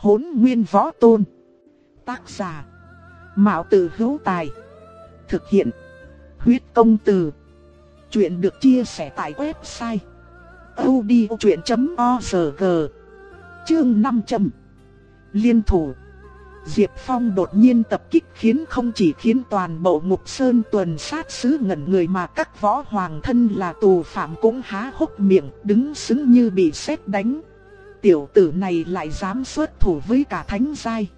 Hốn nguyên võ tôn. Tác giả. Mạo tử hữu tài. Thực hiện. Huyết công từ. Chuyện được chia sẻ tại website. odchuyện.org Chương 500 Liên thủ Diệp Phong đột nhiên tập kích khiến không chỉ khiến toàn bộ ngục sơn tuần sát sứ ngẩn người mà các võ hoàng thân là tù phạm cũng há hốc miệng, đứng xứng như bị sét đánh. Tiểu tử này lại dám xuất thủ với cả thánh giai.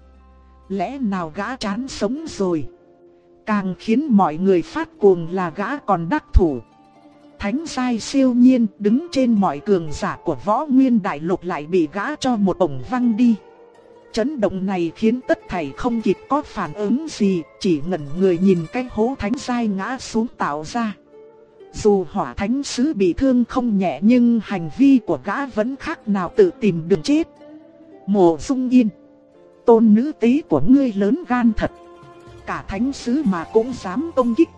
Lẽ nào gã chán sống rồi? Càng khiến mọi người phát cuồng là gã còn đắc thủ. Thánh giai siêu nhiên đứng trên mọi cường giả của võ nguyên đại lục lại bị gã cho một ổng văng đi. Chấn động này khiến tất thảy không kịp có phản ứng gì, chỉ ngẩn người nhìn cái hố thánh giai ngã xuống tạo ra. Dù hỏa thánh sứ bị thương không nhẹ nhưng hành vi của gã vẫn khác nào tự tìm đường chết. Mộ dung yên. Tôn nữ tí của ngươi lớn gan thật. Cả thánh sứ mà cũng dám công kích.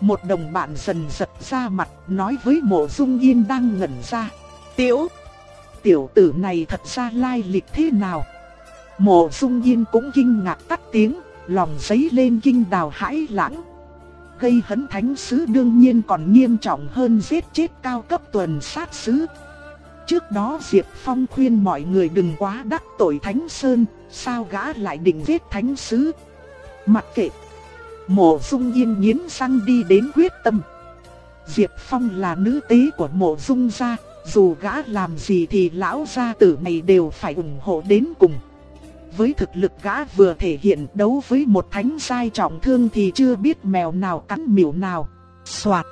Một đồng bạn dần giật ra mặt nói với mộ dung yên đang ngẩn ra. Tiểu, tiểu tử này thật ra lai lịch thế nào? Mộ dung yên cũng kinh ngạc tắt tiếng, lòng giấy lên kinh đào hãi lãng. Gây hấn thánh sứ đương nhiên còn nghiêm trọng hơn giết chết cao cấp tuần sát sứ. Trước đó Diệp Phong khuyên mọi người đừng quá đắc tội thánh sơn, sao gã lại định giết thánh sứ. Mặc kệ, mộ dung yên nghiến răng đi đến quyết tâm. Diệp Phong là nữ tế của mộ dung gia, dù gã làm gì thì lão gia tử này đều phải ủng hộ đến cùng với thực lực gã vừa thể hiện đấu với một thánh sai trọng thương thì chưa biết mèo nào cắn miểu nào. Xoạt!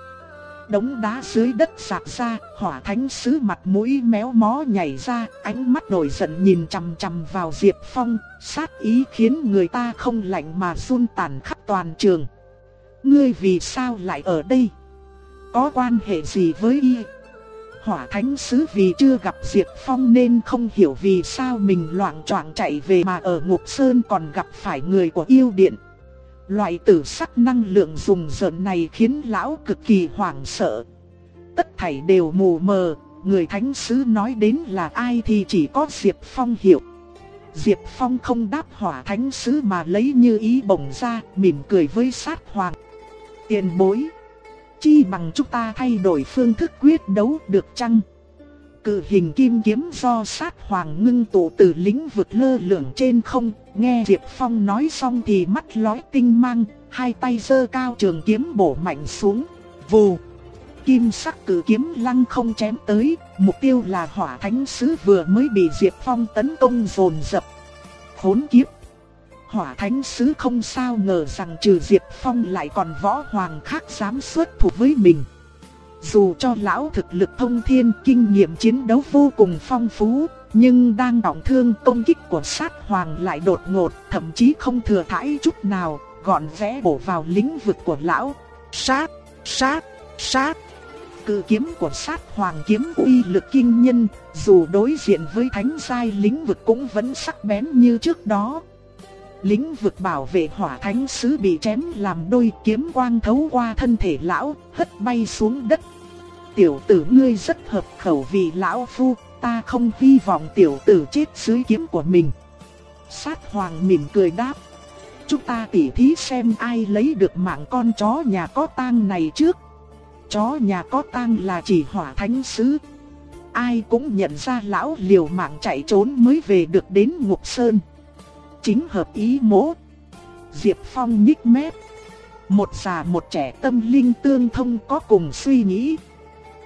Đống đá dưới đất sạc ra, hỏa thánh sứ mặt mũi méo mó nhảy ra, ánh mắt nổi giận nhìn chằm chằm vào Diệp Phong, sát ý khiến người ta không lạnh mà run tàn khắp toàn trường. Ngươi vì sao lại ở đây? Có quan hệ gì với y? Hỏa thánh sứ vì chưa gặp Diệp Phong nên không hiểu vì sao mình loạn choạng chạy về mà ở Ngục Sơn còn gặp phải người của yêu điện. Loại tử sắc năng lượng dùng dợn này khiến lão cực kỳ hoảng sợ. Tất thảy đều mù mờ, người thánh sứ nói đến là ai thì chỉ có Diệp Phong hiểu. Diệp Phong không đáp hỏa thánh sứ mà lấy như ý bổng ra, mỉm cười với sát hoàng. Tiền bối chi bằng chúng ta thay đổi phương thức quyết đấu được chăng? Cự hình kim kiếm do sát hoàng ngưng tụ từ lĩnh vực lơ lửng trên không, nghe Diệp Phong nói xong thì mắt lói tinh mang, hai tay giơ cao trường kiếm bổ mạnh xuống, vù. Kim sắc cử kiếm lăng không chém tới, mục tiêu là hỏa thánh sứ vừa mới bị Diệp Phong tấn công dồn dập. Khốn kiếp! Hỏa thánh sứ không sao ngờ rằng trừ Diệp Phong lại còn võ hoàng khác dám xuất thủ với mình. Dù cho lão thực lực thông thiên kinh nghiệm chiến đấu vô cùng phong phú, nhưng đang đọng thương công kích của sát hoàng lại đột ngột, thậm chí không thừa thãi chút nào, gọn vẽ bổ vào lĩnh vực của lão. Sát, sát, sát. Cự kiếm của sát hoàng kiếm uy lực kinh nhân, dù đối diện với thánh giai lĩnh vực cũng vẫn sắc bén như trước đó, lĩnh vực bảo vệ hỏa thánh sứ bị chém làm đôi kiếm quang thấu qua thân thể lão, hất bay xuống đất. Tiểu tử ngươi rất hợp khẩu vì lão phu, ta không hy vọng tiểu tử chết dưới kiếm của mình. Sát hoàng mỉm cười đáp. Chúng ta tỉ thí xem ai lấy được mạng con chó nhà có tang này trước. Chó nhà có tang là chỉ hỏa thánh sứ. Ai cũng nhận ra lão liều mạng chạy trốn mới về được đến ngục sơn chính hợp ý mỗ. Diệp Phong nhích mép. Một già một trẻ tâm linh tương thông có cùng suy nghĩ.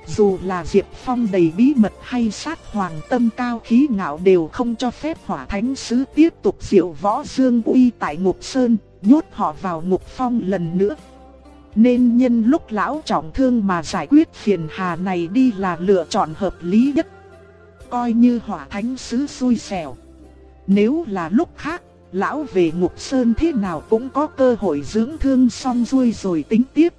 Dù là Diệp Phong đầy bí mật hay sát hoàng tâm cao khí ngạo đều không cho phép hỏa thánh sứ tiếp tục diệu võ dương uy tại ngục sơn, nhốt họ vào ngục phong lần nữa. Nên nhân lúc lão trọng thương mà giải quyết phiền hà này đi là lựa chọn hợp lý nhất. Coi như hỏa thánh sứ xui xẻo. Nếu là lúc khác, lão về ngục sơn thế nào cũng có cơ hội dưỡng thương xong xuôi rồi tính tiếp.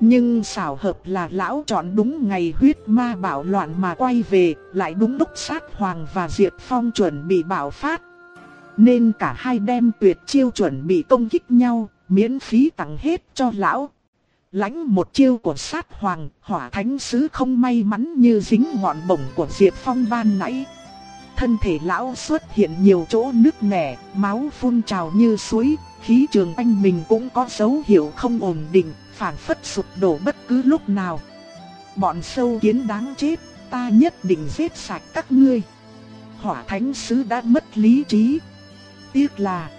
Nhưng xảo hợp là lão chọn đúng ngày huyết ma bảo loạn mà quay về, lại đúng lúc sát hoàng và Diệp Phong chuẩn bị bảo phát. Nên cả hai đem tuyệt chiêu chuẩn bị công kích nhau, miễn phí tặng hết cho lão. Lãnh một chiêu của sát hoàng, hỏa thánh sứ không may mắn như dính ngọn bổng của Diệp Phong ban nãy thân thể lão xuất hiện nhiều chỗ nứt nẻ, máu phun trào như suối, khí trường anh mình cũng có dấu hiệu không ổn định, phản phất sụp đổ bất cứ lúc nào. Bọn sâu kiến đáng chết, ta nhất định giết sạch các ngươi. Hỏa thánh sứ đã mất lý trí. Tiếc là,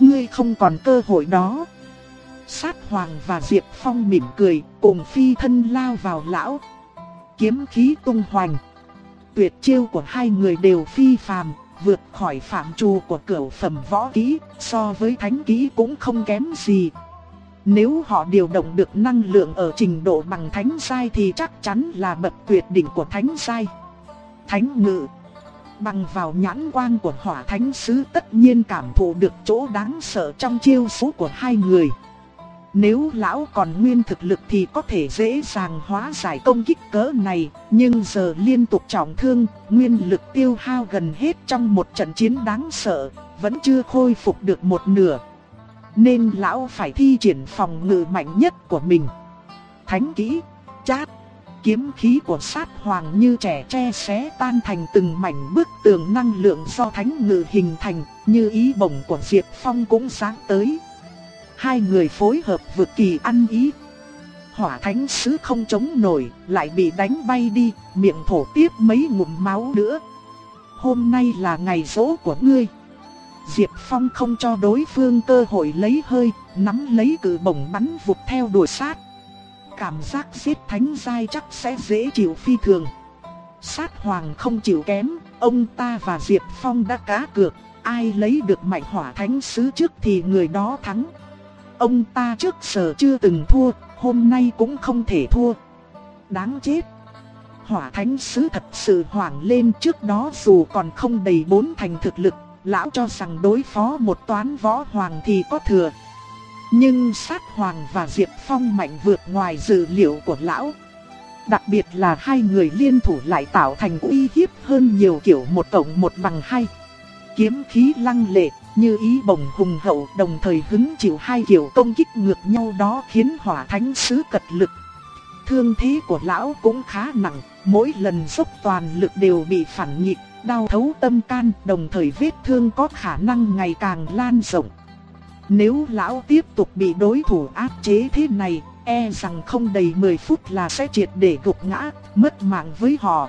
ngươi không còn cơ hội đó. Sát Hoàng và Diệp Phong mỉm cười, cùng phi thân lao vào lão. Kiếm khí tung hoành. Tuyệt chiêu của hai người đều phi phàm, vượt khỏi phạm trù của cửu phẩm võ kỹ, so với thánh kỹ cũng không kém gì. Nếu họ điều động được năng lượng ở trình độ bằng thánh sai thì chắc chắn là bậc tuyệt đỉnh của thánh sai. Thánh ngự Bằng vào nhãn quang của hỏa thánh sứ tất nhiên cảm thụ được chỗ đáng sợ trong chiêu số của hai người. Nếu lão còn nguyên thực lực thì có thể dễ dàng hóa giải công kích cỡ này, nhưng giờ liên tục trọng thương, nguyên lực tiêu hao gần hết trong một trận chiến đáng sợ, vẫn chưa khôi phục được một nửa. Nên lão phải thi triển phòng ngự mạnh nhất của mình. Thánh kỹ, chát, kiếm khí của sát hoàng như trẻ tre xé tan thành từng mảnh bức tường năng lượng do thánh ngự hình thành, như ý bổng của Diệp Phong cũng sáng tới. Hai người phối hợp vượt kỳ ăn ý. Hỏa thánh sứ không chống nổi, lại bị đánh bay đi, miệng thổ tiếp mấy ngụm máu nữa. Hôm nay là ngày rỗ của ngươi. Diệp Phong không cho đối phương cơ hội lấy hơi, nắm lấy cử bổng bắn vụt theo đuổi sát. Cảm giác giết thánh giai chắc sẽ dễ chịu phi thường. Sát hoàng không chịu kém, ông ta và Diệp Phong đã cá cược, ai lấy được mạnh hỏa thánh sứ trước thì người đó thắng. Ông ta trước giờ chưa từng thua, hôm nay cũng không thể thua. Đáng chết. Hỏa thánh sứ thật sự hoảng lên trước đó dù còn không đầy bốn thành thực lực, lão cho rằng đối phó một toán võ hoàng thì có thừa. Nhưng sát hoàng và Diệp Phong mạnh vượt ngoài dự liệu của lão. Đặc biệt là hai người liên thủ lại tạo thành uy hiếp hơn nhiều kiểu một cộng một bằng hai. Kiếm khí lăng lệ, như ý bồng hùng hậu đồng thời hứng chịu hai kiểu công kích ngược nhau đó khiến hỏa thánh sứ cật lực. Thương thế của lão cũng khá nặng, mỗi lần dốc toàn lực đều bị phản nhịp, đau thấu tâm can, đồng thời vết thương có khả năng ngày càng lan rộng. Nếu lão tiếp tục bị đối thủ áp chế thế này, e rằng không đầy 10 phút là sẽ triệt để gục ngã, mất mạng với họ.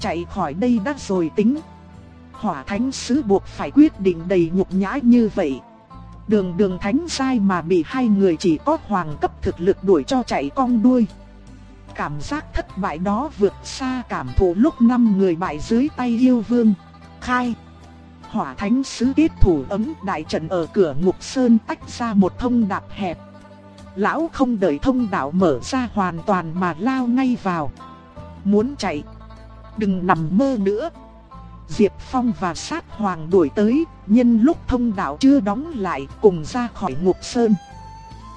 Chạy khỏi đây đã rồi tính, hỏa thánh sứ buộc phải quyết định đầy nhục nhã như vậy. Đường đường thánh sai mà bị hai người chỉ có hoàng cấp thực lực đuổi cho chạy cong đuôi. Cảm giác thất bại đó vượt xa cảm thụ lúc năm người bại dưới tay yêu vương. Khai Hỏa thánh sứ kết thủ ấm đại trận ở cửa ngục sơn tách ra một thông đạp hẹp. Lão không đợi thông đạo mở ra hoàn toàn mà lao ngay vào. Muốn chạy, đừng nằm mơ nữa. Diệp Phong và sát hoàng đuổi tới, nhân lúc thông đạo chưa đóng lại cùng ra khỏi ngục sơn.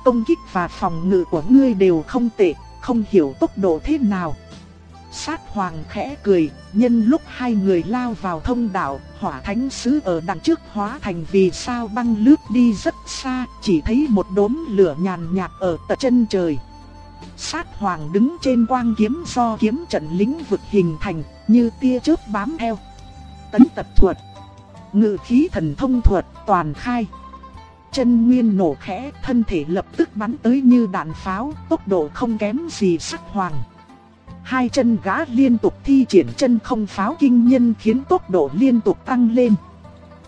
Công kích và phòng ngự của ngươi đều không tệ, không hiểu tốc độ thế nào. Sát hoàng khẽ cười, nhân lúc hai người lao vào thông đạo, hỏa thánh sứ ở đằng trước hóa thành vì sao băng lướt đi rất xa, chỉ thấy một đốm lửa nhàn nhạt ở tận chân trời. Sát hoàng đứng trên quang kiếm do kiếm trận lính vực hình thành, như tia chớp bám theo tấn tật thuật, ngự khí thần thông thuật toàn khai. Chân nguyên nổ khẽ, thân thể lập tức bắn tới như đạn pháo, tốc độ không kém gì sắc hoàng. Hai chân gã liên tục thi triển chân không pháo kinh nhân khiến tốc độ liên tục tăng lên.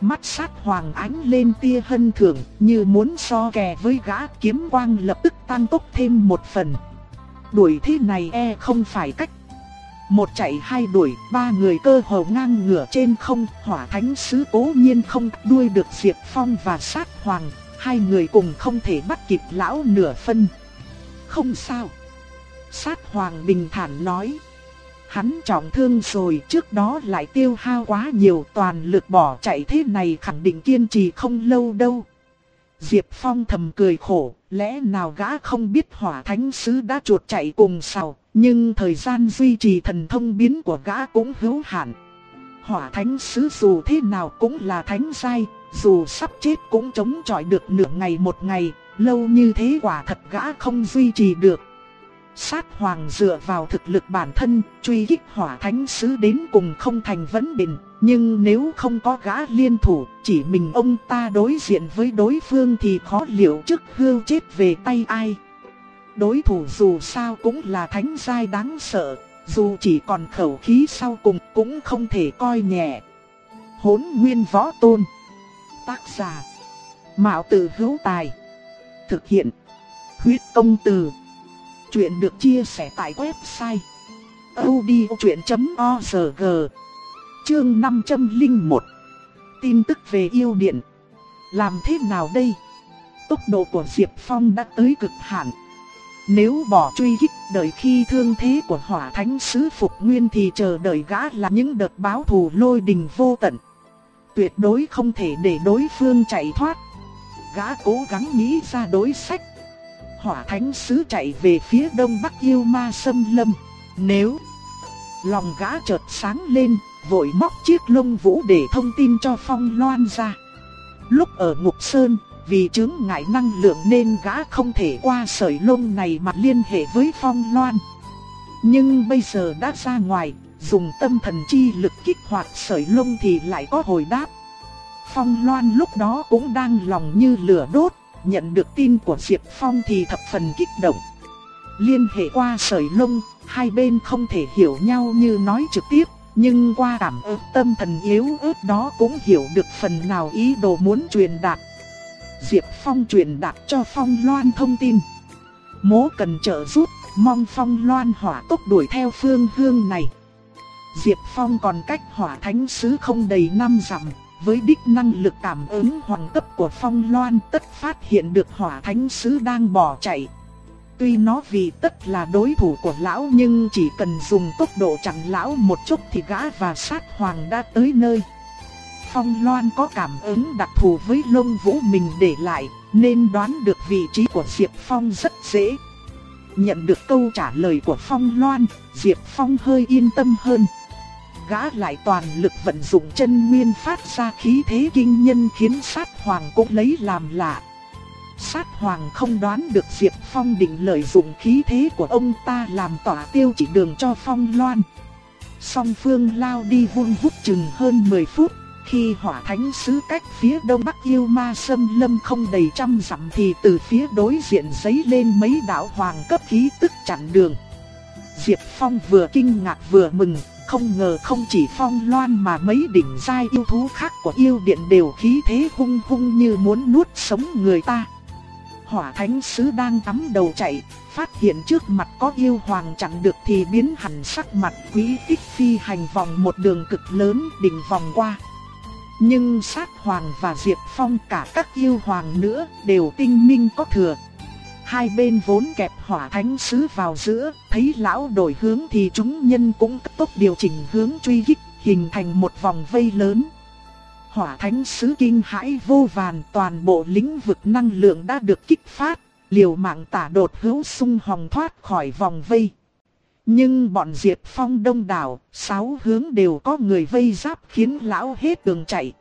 Mắt sát hoàng ánh lên tia hân thưởng như muốn so kè với gã kiếm quang lập tức tăng tốc thêm một phần. Đuổi thế này e không phải cách một chạy hai đuổi, ba người cơ hồ ngang ngửa trên không, hỏa thánh sứ cố nhiên không đuôi được Diệp Phong và sát hoàng, hai người cùng không thể bắt kịp lão nửa phân. Không sao. Sát hoàng bình thản nói. Hắn trọng thương rồi trước đó lại tiêu hao quá nhiều toàn lực bỏ chạy thế này khẳng định kiên trì không lâu đâu. Diệp Phong thầm cười khổ, lẽ nào gã không biết hỏa thánh sứ đã chuột chạy cùng sao, nhưng thời gian duy trì thần thông biến của gã cũng hữu hạn. Hỏa thánh sứ dù thế nào cũng là thánh giai, dù sắp chết cũng chống chọi được nửa ngày một ngày, lâu như thế quả thật gã không duy trì được. sát hoàng dựa vào thực lực bản thân, truy kích hỏa thánh sứ đến cùng không thành vấn bình. Nhưng nếu không có gã liên thủ, chỉ mình ông ta đối diện với đối phương thì khó liệu trước hưu chết về tay ai. Đối thủ dù sao cũng là thánh giai đáng sợ, dù chỉ còn khẩu khí sau cùng cũng không thể coi nhẹ. Hốn nguyên võ tôn Tác giả Mạo tử hữu tài Thực hiện Huyết công từ Chuyện được chia sẻ tại website odchuyện.org Chương 501 Tin tức về yêu điện Làm thế nào đây? Tốc độ của Diệp Phong đã tới cực hạn nếu bỏ truy kích đợi khi thương thế của hỏa thánh sứ phục nguyên thì chờ đợi gã là những đợt báo thù lôi đình vô tận Tuyệt đối không thể để đối phương chạy thoát Gã cố gắng nghĩ ra đối sách hỏa thánh sứ chạy về phía đông bắc yêu ma sâm lâm. Nếu lòng gã chợt sáng lên, vội móc chiếc lông vũ để thông tin cho Phong Loan ra. Lúc ở Ngục Sơn, vì chứng ngại năng lượng nên gã không thể qua sợi lông này mà liên hệ với Phong Loan. Nhưng bây giờ đã ra ngoài, dùng tâm thần chi lực kích hoạt sợi lông thì lại có hồi đáp. Phong Loan lúc đó cũng đang lòng như lửa đốt, nhận được tin của Diệp Phong thì thập phần kích động. Liên hệ qua sợi lông, hai bên không thể hiểu nhau như nói trực tiếp, nhưng qua cảm ứng tâm thần yếu ớt đó cũng hiểu được phần nào ý đồ muốn truyền đạt. Diệp Phong truyền đạt cho Phong Loan thông tin. Mố cần trợ giúp, mong Phong Loan hỏa tốc đuổi theo phương hương này. Diệp Phong còn cách hỏa thánh sứ không đầy năm dặm, với đích năng lực cảm ứng hoàng cấp của phong loan tất phát hiện được hỏa thánh sứ đang bỏ chạy. Tuy nó vì tất là đối thủ của lão nhưng chỉ cần dùng tốc độ chặn lão một chút thì gã và sát hoàng đã tới nơi. Phong Loan có cảm ứng đặc thù với lông vũ mình để lại, nên đoán được vị trí của Diệp Phong rất dễ. Nhận được câu trả lời của Phong Loan, Diệp Phong hơi yên tâm hơn gã lại toàn lực vận dụng chân nguyên phát ra khí thế kinh nhân khiến sát hoàng cũng lấy làm lạ. Sát hoàng không đoán được Diệp Phong định lợi dụng khí thế của ông ta làm tỏa tiêu chỉ đường cho Phong loan. Song phương lao đi vun vút chừng hơn 10 phút, khi hỏa thánh sứ cách phía đông bắc yêu ma sâm lâm không đầy trăm dặm thì từ phía đối diện giấy lên mấy đạo hoàng cấp khí tức chặn đường. Diệp Phong vừa kinh ngạc vừa mừng, không ngờ không chỉ phong loan mà mấy đỉnh giai yêu thú khác của yêu điện đều khí thế hung hung như muốn nuốt sống người ta. Hỏa thánh sứ đang tắm đầu chạy, phát hiện trước mặt có yêu hoàng chặn được thì biến hẳn sắc mặt quý tích phi hành vòng một đường cực lớn đỉnh vòng qua. Nhưng sát hoàng và diệp phong cả các yêu hoàng nữa đều tinh minh có thừa Hai bên vốn kẹp hỏa thánh sứ vào giữa, thấy lão đổi hướng thì chúng nhân cũng cấp tốc điều chỉnh hướng truy kích, hình thành một vòng vây lớn. Hỏa thánh sứ kinh hãi vô vàn toàn bộ lĩnh vực năng lượng đã được kích phát, liều mạng tả đột hữu sung hòng thoát khỏi vòng vây. Nhưng bọn Diệp Phong đông đảo, sáu hướng đều có người vây giáp khiến lão hết đường chạy.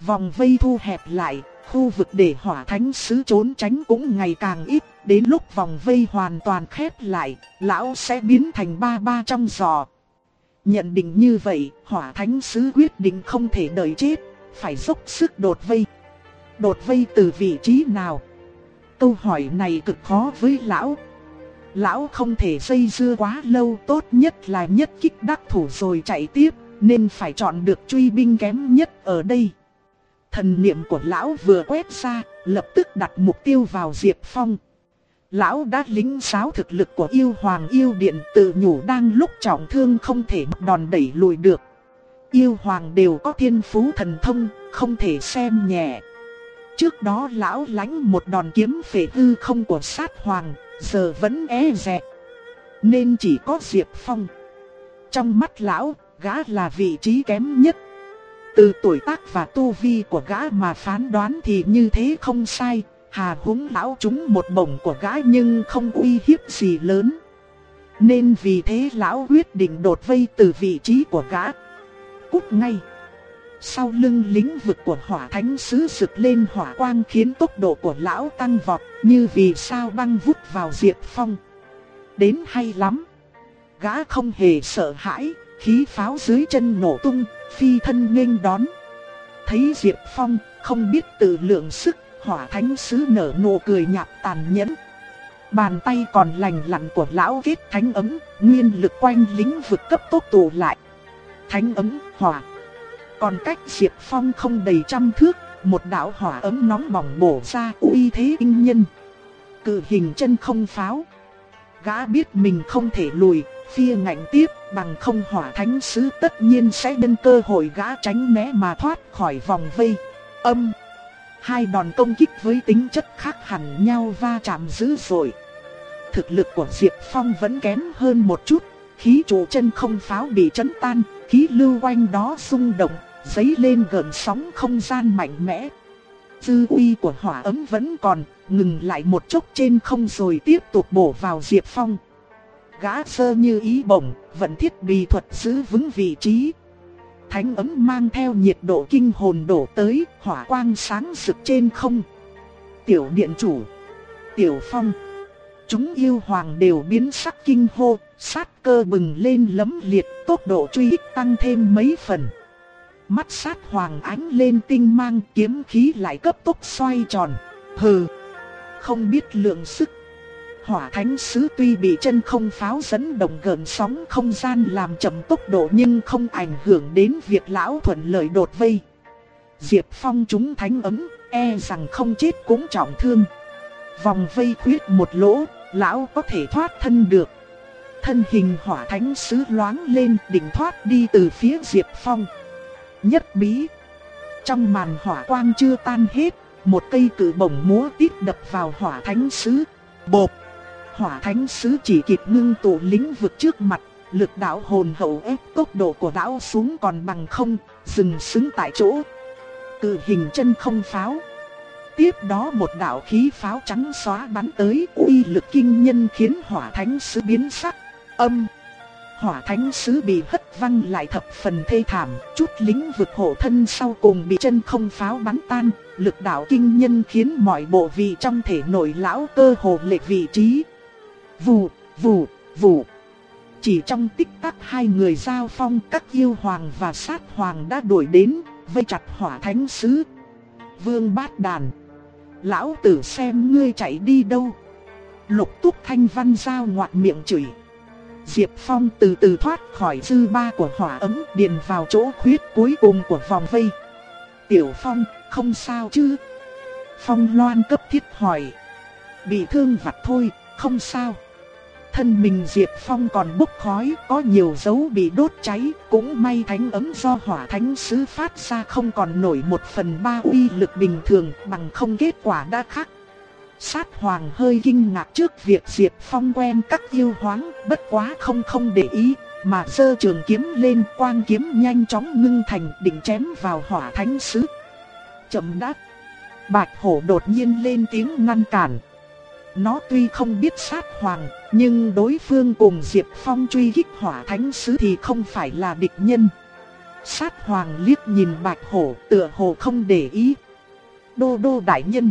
Vòng vây thu hẹp lại, khu vực để hỏa thánh sứ trốn tránh cũng ngày càng ít, đến lúc vòng vây hoàn toàn khép lại, lão sẽ biến thành ba ba trong giò. Nhận định như vậy, hỏa thánh sứ quyết định không thể đợi chết, phải dốc sức đột vây. Đột vây từ vị trí nào? Câu hỏi này cực khó với lão. Lão không thể dây dưa quá lâu tốt nhất là nhất kích đắc thủ rồi chạy tiếp, nên phải chọn được truy binh kém nhất ở đây. Thần niệm của lão vừa quét ra, lập tức đặt mục tiêu vào Diệp Phong. Lão đã lính giáo thực lực của yêu hoàng yêu điện tự nhủ đang lúc trọng thương không thể đòn đẩy lùi được. Yêu hoàng đều có thiên phú thần thông, không thể xem nhẹ. Trước đó lão lánh một đòn kiếm phệ hư không của sát hoàng, giờ vẫn e dè. Nên chỉ có Diệp Phong. Trong mắt lão, gã là vị trí kém nhất từ tuổi tác và tu vi của gã mà phán đoán thì như thế không sai, hà húng lão chúng một bổng của gã nhưng không uy hiếp gì lớn. Nên vì thế lão quyết định đột vây từ vị trí của gã. Cút ngay. Sau lưng lĩnh vực của hỏa thánh sứ sực lên hỏa quang khiến tốc độ của lão tăng vọt như vì sao băng vút vào diệt phong. đến hay lắm. Gã không hề sợ hãi, khí pháo dưới chân nổ tung, phi thân nghênh đón. Thấy Diệp Phong, không biết tự lượng sức, hỏa thánh sứ nở nụ cười nhạt tàn nhẫn. Bàn tay còn lành lặn của lão kết thánh ấm, nguyên lực quanh lính vực cấp tốc tụ lại. Thánh ấm, hỏa. Còn cách Diệp Phong không đầy trăm thước, một đạo hỏa ấm nóng bỏng bổ ra uy thế kinh nhân. Cự hình chân không pháo. Gã biết mình không thể lùi, phía ngạnh tiếp bằng không hỏa thánh sứ tất nhiên sẽ nhân cơ hội gã tránh né mà thoát khỏi vòng vây. Âm. Hai đòn công kích với tính chất khác hẳn nhau va chạm dữ dội. Thực lực của Diệp Phong vẫn kém hơn một chút, khí trụ chân không pháo bị chấn tan, khí lưu quanh đó rung động, giấy lên gợn sóng không gian mạnh mẽ. Dư uy của hỏa ấm vẫn còn, ngừng lại một chốc trên không rồi tiếp tục bổ vào Diệp Phong. Gã sơ như ý bổng, vẫn thiết bị thuật giữ vững vị trí. Thánh ấm mang theo nhiệt độ kinh hồn đổ tới, hỏa quang sáng rực trên không. Tiểu điện chủ, tiểu phong, chúng yêu hoàng đều biến sắc kinh hô, sát cơ bừng lên lấm liệt, tốc độ truy kích tăng thêm mấy phần. Mắt sát hoàng ánh lên tinh mang kiếm khí lại cấp tốc xoay tròn. Hừ, không biết lượng sức. Hỏa thánh sứ tuy bị chân không pháo dẫn động gần sóng không gian làm chậm tốc độ nhưng không ảnh hưởng đến việc lão thuận lợi đột vây. Diệp Phong chúng thánh ấm, e rằng không chết cũng trọng thương. Vòng vây khuyết một lỗ, lão có thể thoát thân được. Thân hình hỏa thánh sứ loáng lên định thoát đi từ phía Diệp Phong. Nhất bí. Trong màn hỏa quang chưa tan hết, một cây cử bổng múa tít đập vào hỏa thánh sứ. Bộp. Hỏa thánh sứ chỉ kịp ngưng tụ lính vượt trước mặt, lực đạo hồn hậu ép tốc độ của đảo xuống còn bằng không, dừng xứng tại chỗ. Cự hình chân không pháo. Tiếp đó một đạo khí pháo trắng xóa bắn tới uy lực kinh nhân khiến hỏa thánh sứ biến sắc. Âm. Hỏa thánh sứ bị hất văng lại thập phần thê thảm, chút lính vực hộ thân sau cùng bị chân không pháo bắn tan, lực đạo kinh nhân khiến mọi bộ vị trong thể nội lão cơ hồ lệch vị trí. Vù, vù, vù. Chỉ trong tích tắc hai người giao phong các yêu hoàng và sát hoàng đã đuổi đến, vây chặt hỏa thánh sứ. Vương bát đàn. Lão tử xem ngươi chạy đi đâu. Lục túc thanh văn giao ngoạt miệng chửi. Diệp Phong từ từ thoát khỏi dư ba của hỏa ấm điền vào chỗ khuyết cuối cùng của vòng vây. Tiểu Phong, không sao chứ? Phong loan cấp thiết hỏi. Bị thương vặt thôi, không sao. Thân mình Diệp Phong còn bốc khói, có nhiều dấu bị đốt cháy, cũng may thánh ấm do hỏa thánh sứ phát ra không còn nổi một phần ba uy lực bình thường bằng không kết quả đã khác. Sát hoàng hơi kinh ngạc trước việc Diệp Phong quen các yêu hoáng, bất quá không không để ý, mà sơ trường kiếm lên quang kiếm nhanh chóng ngưng thành định chém vào hỏa thánh sứ. Chậm đắt bạch hổ đột nhiên lên tiếng ngăn cản. Nó tuy không biết sát hoàng, nhưng đối phương cùng Diệp Phong truy kích hỏa thánh sứ thì không phải là địch nhân. Sát hoàng liếc nhìn bạch hổ tựa hồ không để ý. Đô đô đại nhân.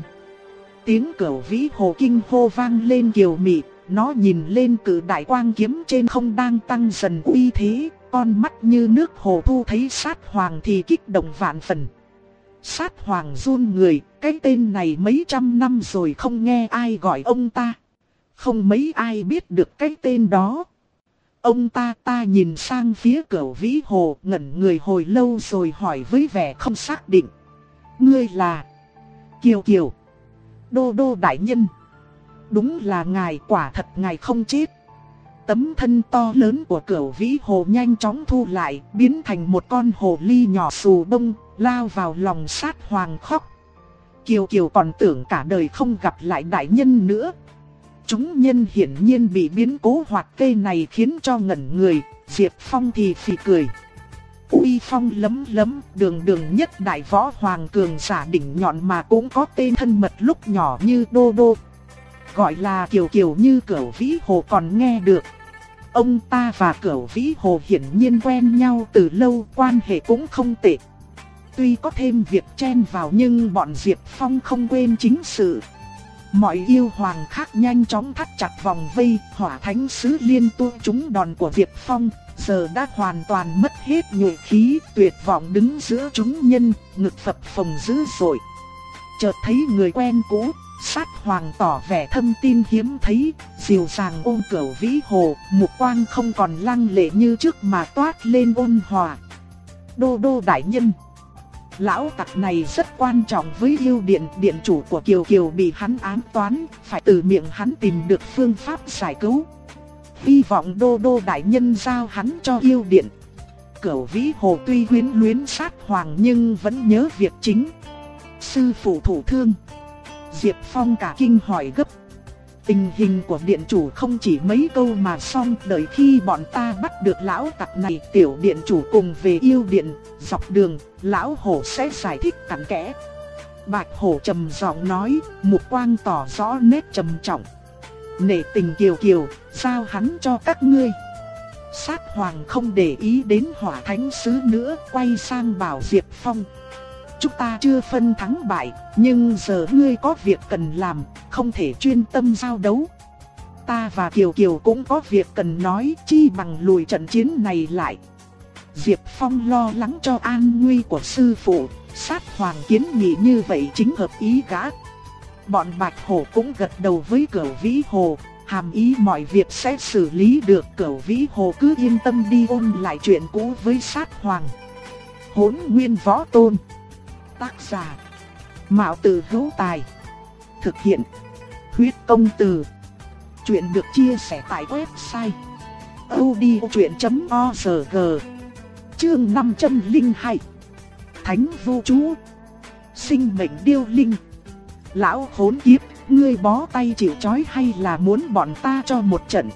Tiếng cửu vĩ hồ kinh hô vang lên kiều mị, nó nhìn lên cử đại quang kiếm trên không đang tăng dần uy thế, con mắt như nước hồ thu thấy sát hoàng thì kích động vạn phần. Sát hoàng run người, cái tên này mấy trăm năm rồi không nghe ai gọi ông ta. Không mấy ai biết được cái tên đó. Ông ta ta nhìn sang phía cửa vĩ hồ ngẩn người hồi lâu rồi hỏi với vẻ không xác định. Ngươi là Kiều Kiều. Đô đô đại nhân. Đúng là ngài quả thật ngài không chết. Tấm thân to lớn của cửu vĩ hồ nhanh chóng thu lại, biến thành một con hồ ly nhỏ xù đông, lao vào lòng sát hoàng khóc. Kiều Kiều còn tưởng cả đời không gặp lại đại nhân nữa. Chúng nhân hiển nhiên bị biến cố hoạt cây này khiến cho ngẩn người, Diệp Phong thì phì cười. Uy phong lấm lấm, đường đường nhất đại võ hoàng cường giả đỉnh nhọn mà cũng có tên thân mật lúc nhỏ như Đô Đô. Gọi là Kiều Kiều như cửu vĩ hồ còn nghe được. Ông ta và cửu vĩ hồ hiển nhiên quen nhau từ lâu, quan hệ cũng không tệ. Tuy có thêm việc chen vào nhưng bọn Diệp Phong không quên chính sự. Mọi yêu hoàng khác nhanh chóng thắt chặt vòng vây, hỏa thánh sứ liên tu chúng đòn của Diệp Phong, giờ đã hoàn toàn mất hết nhuệ khí, tuyệt vọng đứng giữa chúng nhân, ngực phập phồng dữ dội. Chợt thấy người quen cũ, sát hoàng tỏ vẻ thâm tin hiếm thấy, dịu dàng ôm cửu vĩ hồ, mục quang không còn lăng lệ như trước mà toát lên ôn hòa. Đô đô đại nhân Lão tặc này rất quan trọng với yêu điện, điện chủ của Kiều Kiều bị hắn ám toán, phải từ miệng hắn tìm được phương pháp giải cứu. Hy vọng đô đô đại nhân giao hắn cho yêu điện. Cửu vĩ hồ tuy huyến luyến sát hoàng nhưng vẫn nhớ việc chính. Sư phụ thủ thương. Diệp Phong cả kinh hỏi gấp. Tình hình của điện chủ không chỉ mấy câu mà xong đợi khi bọn ta bắt được lão tặc này tiểu điện chủ cùng về yêu điện, dọc đường, lão hổ sẽ giải thích cặn kẽ. Bạch hổ trầm giọng nói, mục quang tỏ rõ nét trầm trọng. Nể tình kiều kiều, giao hắn cho các ngươi. Sát hoàng không để ý đến hỏa thánh sứ nữa, quay sang bảo Diệp Phong. Chúng ta chưa phân thắng bại, nhưng giờ ngươi có việc cần làm, không thể chuyên tâm giao đấu. Ta và Kiều Kiều cũng có việc cần nói, chi bằng lùi trận chiến này lại. Diệp Phong lo lắng cho an nguy của sư phụ, sát hoàng kiến nghị như vậy chính hợp ý gã. Bọn Bạch Hổ cũng gật đầu với Cửu Vĩ Hồ, hàm ý mọi việc sẽ xử lý được. Cửu Vĩ Hồ cứ yên tâm đi ôn lại chuyện cũ với sát hoàng. hốn Nguyên Võ Tôn. Tác giả. Mạo Tử Hữu Tài. Thực hiện. Huyết Công Từ. Chuyện được chia sẻ tại website odchuyện.org Chương 502 Thánh Vô Chú. Sinh mệnh điêu linh. Lão khốn kiếp, ngươi bó tay chịu chói hay là muốn bọn ta cho một trận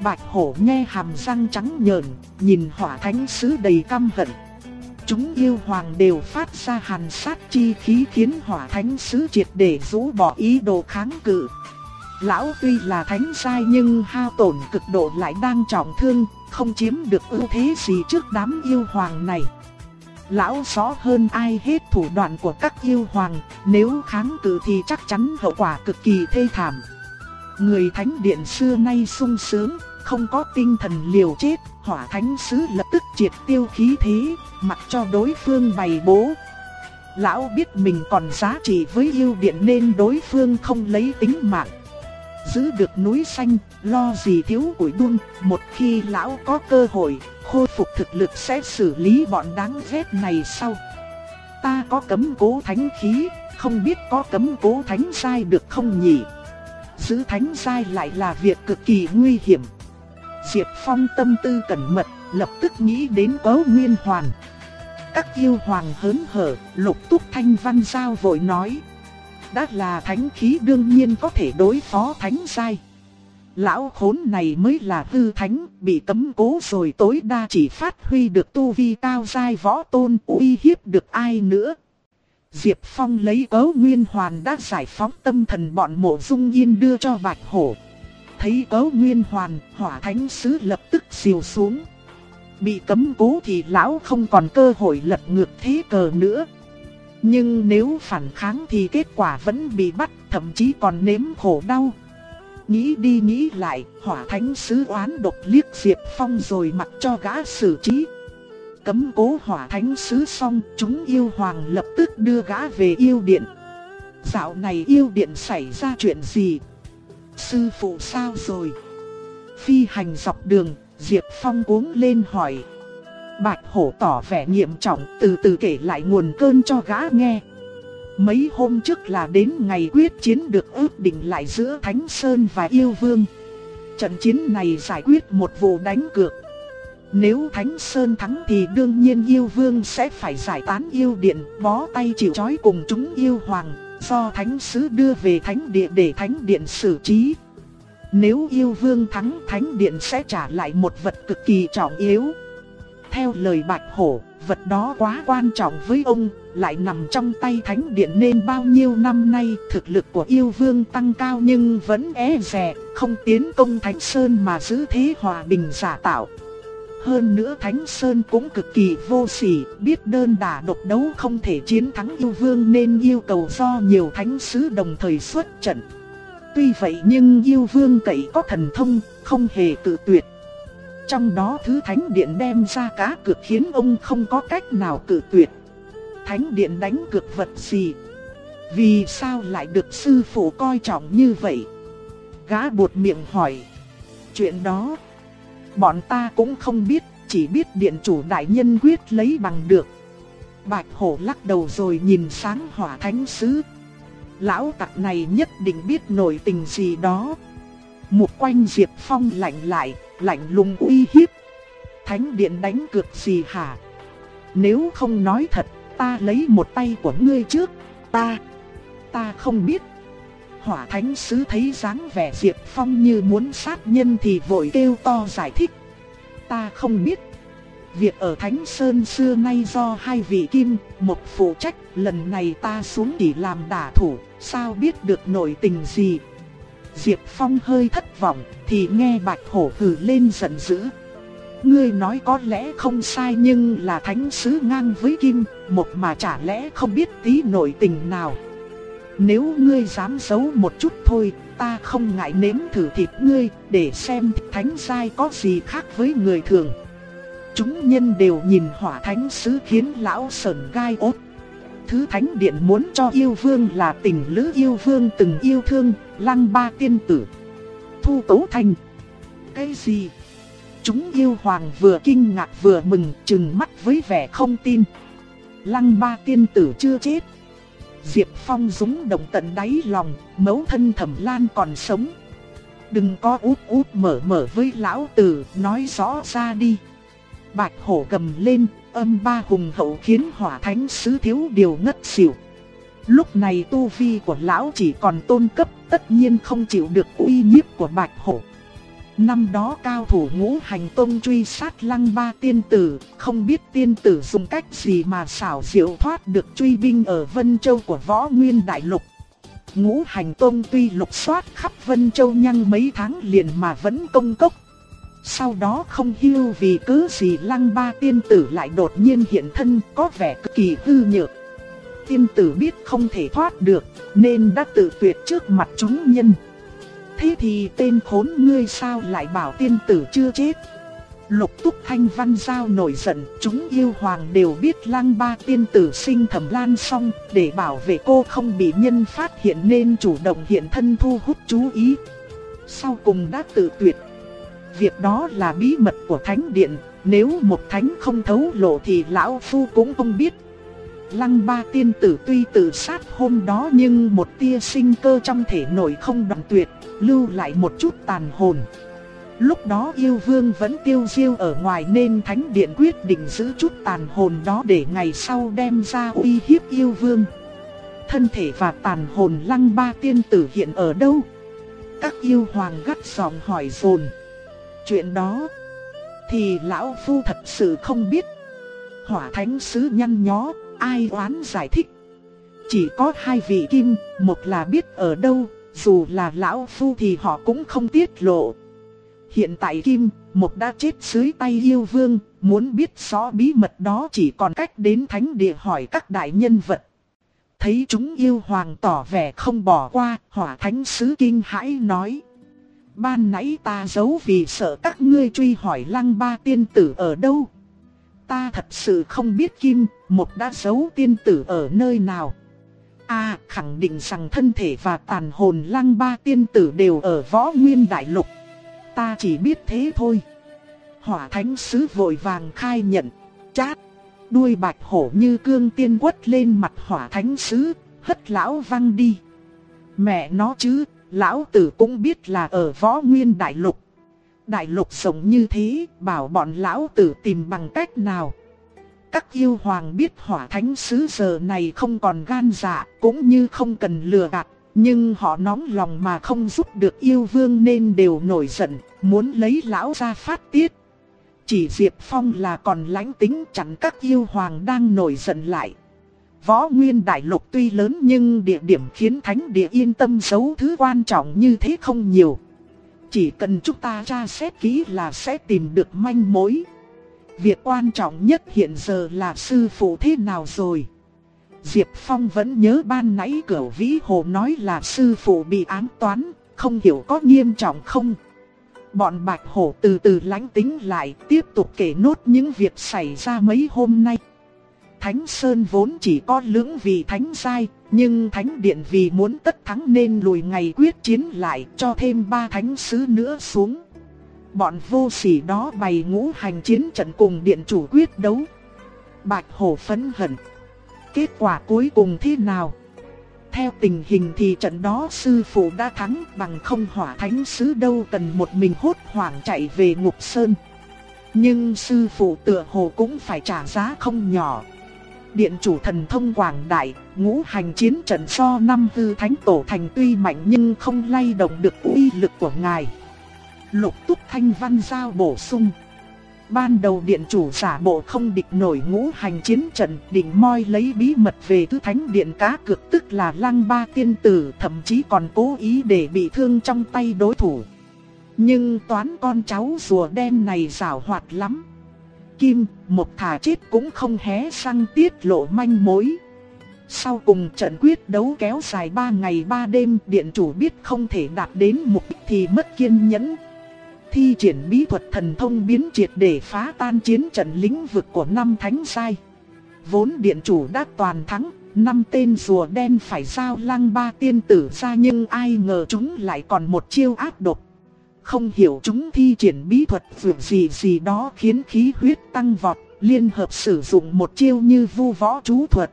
Bạch hổ nghe hàm răng trắng nhờn, nhìn hỏa thánh sứ đầy căm hận Chúng yêu hoàng đều phát ra hàn sát chi khí khiến hỏa thánh sứ triệt để rũ bỏ ý đồ kháng cự. Lão tuy là thánh sai nhưng hao tổn cực độ lại đang trọng thương, không chiếm được ưu thế gì trước đám yêu hoàng này. Lão rõ hơn ai hết thủ đoạn của các yêu hoàng, nếu kháng cự thì chắc chắn hậu quả cực kỳ thê thảm. Người thánh điện xưa nay sung sướng, không có tinh thần liều chết, hỏa thánh sứ lập tức triệt tiêu khí thế, mặc cho đối phương bày bố. Lão biết mình còn giá trị với yêu điện nên đối phương không lấy tính mạng. Giữ được núi xanh, lo gì thiếu củi đun, một khi lão có cơ hội, khôi phục thực lực sẽ xử lý bọn đáng ghét này sau. Ta có cấm cố thánh khí, không biết có cấm cố thánh sai được không nhỉ? Giữ thánh sai lại là việc cực kỳ nguy hiểm. Diệp Phong tâm tư cẩn mật, lập tức nghĩ đến cấu nguyên hoàn. Các yêu hoàng hớn hở, lục túc thanh văn giao vội nói. Đã là thánh khí đương nhiên có thể đối phó thánh sai. Lão khốn này mới là hư thánh, bị cấm cố rồi tối đa chỉ phát huy được tu vi cao sai võ tôn uy hiếp được ai nữa. Diệp Phong lấy cấu nguyên hoàn đã giải phóng tâm thần bọn mộ dung yên đưa cho bạch hổ. Thấy cấu nguyên hoàn, hỏa thánh sứ lập tức xìu xuống. Bị cấm cố thì lão không còn cơ hội lật ngược thế cờ nữa. Nhưng nếu phản kháng thì kết quả vẫn bị bắt, thậm chí còn nếm khổ đau. Nghĩ đi nghĩ lại, hỏa thánh sứ oán độc liếc Diệp Phong rồi mặc cho gã xử trí. Cấm cố hỏa thánh sứ xong, chúng yêu hoàng lập tức đưa gã về yêu điện. Dạo này yêu điện xảy ra chuyện gì? Sư phụ sao rồi? Phi hành dọc đường, Diệp Phong uống lên hỏi. Bạch hổ tỏ vẻ nghiêm trọng từ từ kể lại nguồn cơn cho gã nghe. Mấy hôm trước là đến ngày quyết chiến được ước định lại giữa Thánh Sơn và Yêu Vương. Trận chiến này giải quyết một vụ đánh cược. Nếu Thánh Sơn thắng thì đương nhiên Yêu Vương sẽ phải giải tán yêu điện, bó tay chịu trói cùng chúng yêu hoàng, do Thánh Sứ đưa về Thánh Địa để Thánh Điện xử trí. Nếu yêu vương thắng thánh điện sẽ trả lại một vật cực kỳ trọng yếu. Theo lời bạch hổ, vật đó quá quan trọng với ông, lại nằm trong tay thánh điện nên bao nhiêu năm nay thực lực của yêu vương tăng cao nhưng vẫn e é rè, không tiến công thánh sơn mà giữ thế hòa bình giả tạo. Hơn nữa Thánh Sơn cũng cực kỳ vô sỉ, biết đơn đả độc đấu không thể chiến thắng yêu vương nên yêu cầu do nhiều thánh sứ đồng thời xuất trận. Tuy vậy nhưng yêu vương cậy có thần thông, không hề tự tuyệt. Trong đó thứ thánh điện đem ra cá cược khiến ông không có cách nào cự tuyệt. Thánh điện đánh cược vật gì? Vì sao lại được sư phụ coi trọng như vậy? Gã buột miệng hỏi. Chuyện đó, bọn ta cũng không biết, chỉ biết điện chủ đại nhân quyết lấy bằng được. Bạch hổ lắc đầu rồi nhìn sáng hỏa thánh sứ. Lão tặc này nhất định biết nổi tình gì đó. Một quanh Diệp Phong lạnh lại, lạnh lùng uy hiếp. Thánh điện đánh cược gì hả? Nếu không nói thật, ta lấy một tay của ngươi trước. Ta, ta không biết. Hỏa thánh sứ thấy dáng vẻ Diệp Phong như muốn sát nhân thì vội kêu to giải thích. Ta không biết. Việc ở Thánh Sơn xưa nay do hai vị kim, một phụ trách, lần này ta xuống chỉ làm đả thủ, sao biết được nội tình gì. Diệp Phong hơi thất vọng, thì nghe Bạch Hổ hừ lên giận dữ. Ngươi nói có lẽ không sai nhưng là thánh sứ ngang với kim, một mà chả lẽ không biết tí nội tình nào. Nếu ngươi dám giấu một chút thôi, ta không ngại nếm thử thịt ngươi, để xem thánh giai có gì khác với người thường. Chúng nhân đều nhìn hỏa thánh sứ khiến lão sờn gai ốt. Thứ thánh điện muốn cho yêu vương là tình lữ yêu vương từng yêu thương, lăng ba tiên tử. Thu tố thành. Cái gì? Chúng yêu hoàng vừa kinh ngạc vừa mừng, chừng mắt với vẻ không tin. Lăng ba tiên tử chưa chết. Diệp Phong dũng động tận đáy lòng, mấu thân thẩm lan còn sống. Đừng có út út mở mở với lão tử, nói rõ ra đi. Bạch hổ gầm lên, âm ba hùng hậu khiến hỏa thánh sứ thiếu điều ngất xỉu. Lúc này tu vi của lão chỉ còn tôn cấp, tất nhiên không chịu được uy nhiếp của bạch hổ. Năm đó cao thủ ngũ hành tông truy sát lăng ba tiên tử, không biết tiên tử dùng cách gì mà xảo diệu thoát được truy binh ở Vân Châu của võ nguyên đại lục. Ngũ hành tông tuy lục soát khắp Vân Châu nhăng mấy tháng liền mà vẫn công cốc. Sau đó không hiểu vì cứ gì lăng ba tiên tử lại đột nhiên hiện thân có vẻ cực kỳ hư nhược. Tiên tử biết không thể thoát được nên đã tự tuyệt trước mặt chúng nhân. Thế thì tên khốn ngươi sao lại bảo tiên tử chưa chết? Lục túc thanh văn giao nổi giận, chúng yêu hoàng đều biết lăng ba tiên tử sinh thẩm lan xong, để bảo vệ cô không bị nhân phát hiện nên chủ động hiện thân thu hút chú ý. Sau cùng đã tự tuyệt. Việc đó là bí mật của thánh điện, nếu một thánh không thấu lộ thì lão phu cũng không biết. Lăng ba tiên tử tuy tự sát hôm đó nhưng một tia sinh cơ trong thể nội không đoạn tuyệt, lưu lại một chút tàn hồn. Lúc đó yêu vương vẫn tiêu diêu ở ngoài nên thánh điện quyết định giữ chút tàn hồn đó để ngày sau đem ra uy hiếp yêu vương. Thân thể và tàn hồn lăng ba tiên tử hiện ở đâu? Các yêu hoàng gắt giọng hỏi dồn Chuyện đó thì lão phu thật sự không biết. Hỏa thánh sứ nhăn nhó, ai oán giải thích. Chỉ có hai vị kim, một là biết ở đâu, dù là lão phu thì họ cũng không tiết lộ. Hiện tại kim, một đã chết dưới tay yêu vương, muốn biết rõ bí mật đó chỉ còn cách đến thánh địa hỏi các đại nhân vật. Thấy chúng yêu hoàng tỏ vẻ không bỏ qua, hỏa thánh sứ kinh hãi nói. Ban nãy ta giấu vì sợ các ngươi truy hỏi lăng ba tiên tử ở đâu. Ta thật sự không biết Kim, một đã giấu tiên tử ở nơi nào. A khẳng định rằng thân thể và tàn hồn lăng ba tiên tử đều ở võ nguyên đại lục. Ta chỉ biết thế thôi. Hỏa thánh sứ vội vàng khai nhận. Chát. Đuôi bạch hổ như cương tiên quất lên mặt hỏa thánh sứ, hất lão văng đi. Mẹ nó chứ, lão tử cũng biết là ở võ nguyên đại lục. Đại lục sống như thế, bảo bọn lão tử tìm bằng cách nào. Các yêu hoàng biết hỏa thánh sứ giờ này không còn gan dạ, cũng như không cần lừa gạt, nhưng họ nóng lòng mà không giúp được yêu vương nên đều nổi giận, muốn lấy lão ra phát tiết. Chỉ Diệp Phong là còn lãnh tính chặn các yêu hoàng đang nổi giận lại. Võ Nguyên Đại Lục tuy lớn nhưng địa điểm khiến Thánh Địa yên tâm giấu thứ quan trọng như thế không nhiều. Chỉ cần chúng ta tra xét kỹ là sẽ tìm được manh mối. Việc quan trọng nhất hiện giờ là sư phụ thế nào rồi. Diệp Phong vẫn nhớ ban nãy cửa vĩ hồ nói là sư phụ bị ám toán, không hiểu có nghiêm trọng không. Bọn bạch hổ từ từ lánh tính lại, tiếp tục kể nốt những việc xảy ra mấy hôm nay. Thánh Sơn vốn chỉ có lưỡng vị thánh giai, nhưng thánh điện vì muốn tất thắng nên lùi ngày quyết chiến lại cho thêm ba thánh sứ nữa xuống. Bọn vô sỉ đó bày ngũ hành chiến trận cùng điện chủ quyết đấu. Bạch hổ phấn hận. Kết quả cuối cùng thế nào? Theo tình hình thì trận đó sư phụ đã thắng bằng không hỏa thánh sứ đâu cần một mình hốt hoảng chạy về ngục sơn. Nhưng sư phụ tựa hồ cũng phải trả giá không nhỏ. Điện chủ thần thông quảng đại, ngũ hành chiến trận do năm hư thánh tổ thành tuy mạnh nhưng không lay động được uy lực của ngài. Lục túc thanh văn giao bổ sung. Ban đầu điện chủ giả bộ không địch nổi ngũ hành chiến trận định moi lấy bí mật về thứ thánh điện cá cược tức là lăng ba tiên tử thậm chí còn cố ý để bị thương trong tay đối thủ. Nhưng toán con cháu rùa đen này rảo hoạt lắm. Kim, một thả chết cũng không hé răng tiết lộ manh mối. Sau cùng trận quyết đấu kéo dài 3 ngày 3 đêm, điện chủ biết không thể đạt đến mục đích thì mất kiên nhẫn, thi triển bí thuật thần thông biến triệt để phá tan chiến trận lĩnh vực của năm thánh sai. Vốn điện chủ đã toàn thắng, năm tên rùa đen phải giao lăng ba tiên tử ra nhưng ai ngờ chúng lại còn một chiêu áp độc. Không hiểu chúng thi triển bí thuật vượt gì gì đó khiến khí huyết tăng vọt, liên hợp sử dụng một chiêu như vu võ chú thuật.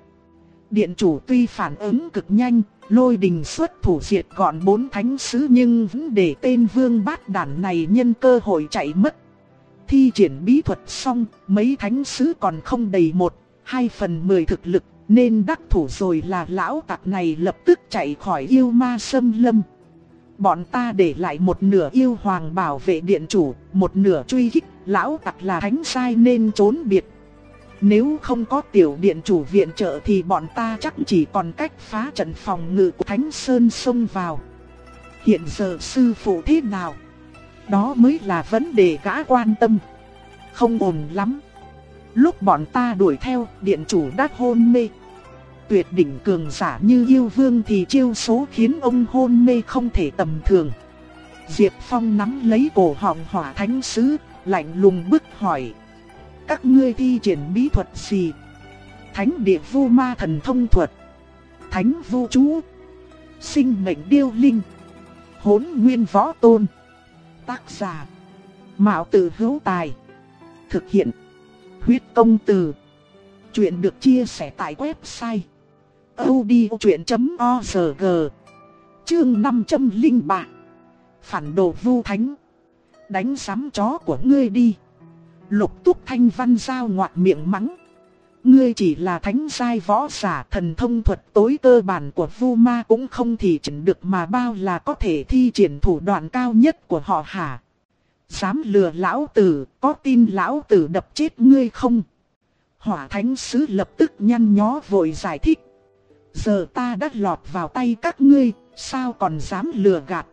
Điện chủ tuy phản ứng cực nhanh, Lôi đình xuất thủ diệt gọn bốn thánh sứ nhưng vẫn để tên vương bát đản này nhân cơ hội chạy mất. Thi triển bí thuật xong, mấy thánh sứ còn không đầy một, hai phần mười thực lực, nên đắc thủ rồi là lão tặc này lập tức chạy khỏi yêu ma sâm lâm. Bọn ta để lại một nửa yêu hoàng bảo vệ điện chủ, một nửa truy kích, lão tặc là thánh sai nên trốn biệt nếu không có tiểu điện chủ viện trợ thì bọn ta chắc chỉ còn cách phá trận phòng ngự của Thánh Sơn xông vào. Hiện giờ sư phụ thế nào? Đó mới là vấn đề gã quan tâm. Không ổn lắm. Lúc bọn ta đuổi theo, điện chủ đã hôn mê. Tuyệt đỉnh cường giả như yêu vương thì chiêu số khiến ông hôn mê không thể tầm thường. Diệp Phong nắm lấy cổ họng hỏa thánh sứ, lạnh lùng bức hỏi. Các ngươi thi triển bí thuật gì? Thánh địa vu ma thần thông thuật. Thánh vu chú. Sinh mệnh điêu linh. Hốn nguyên võ tôn. Tác giả. Mạo tử hữu tài. Thực hiện. Huyết công từ. Chuyện được chia sẻ tại website audiochuyện.org Chương 503 Phản đồ vu thánh Đánh sắm chó của ngươi đi Lục túc thanh văn giao ngoạc miệng mắng. Ngươi chỉ là thánh giai võ giả thần thông thuật tối cơ bản của vu ma cũng không thì chỉnh được mà bao là có thể thi triển thủ đoạn cao nhất của họ hả. Dám lừa lão tử, có tin lão tử đập chết ngươi không? Hỏa thánh sứ lập tức nhăn nhó vội giải thích. Giờ ta đã lọt vào tay các ngươi, sao còn dám lừa gạt?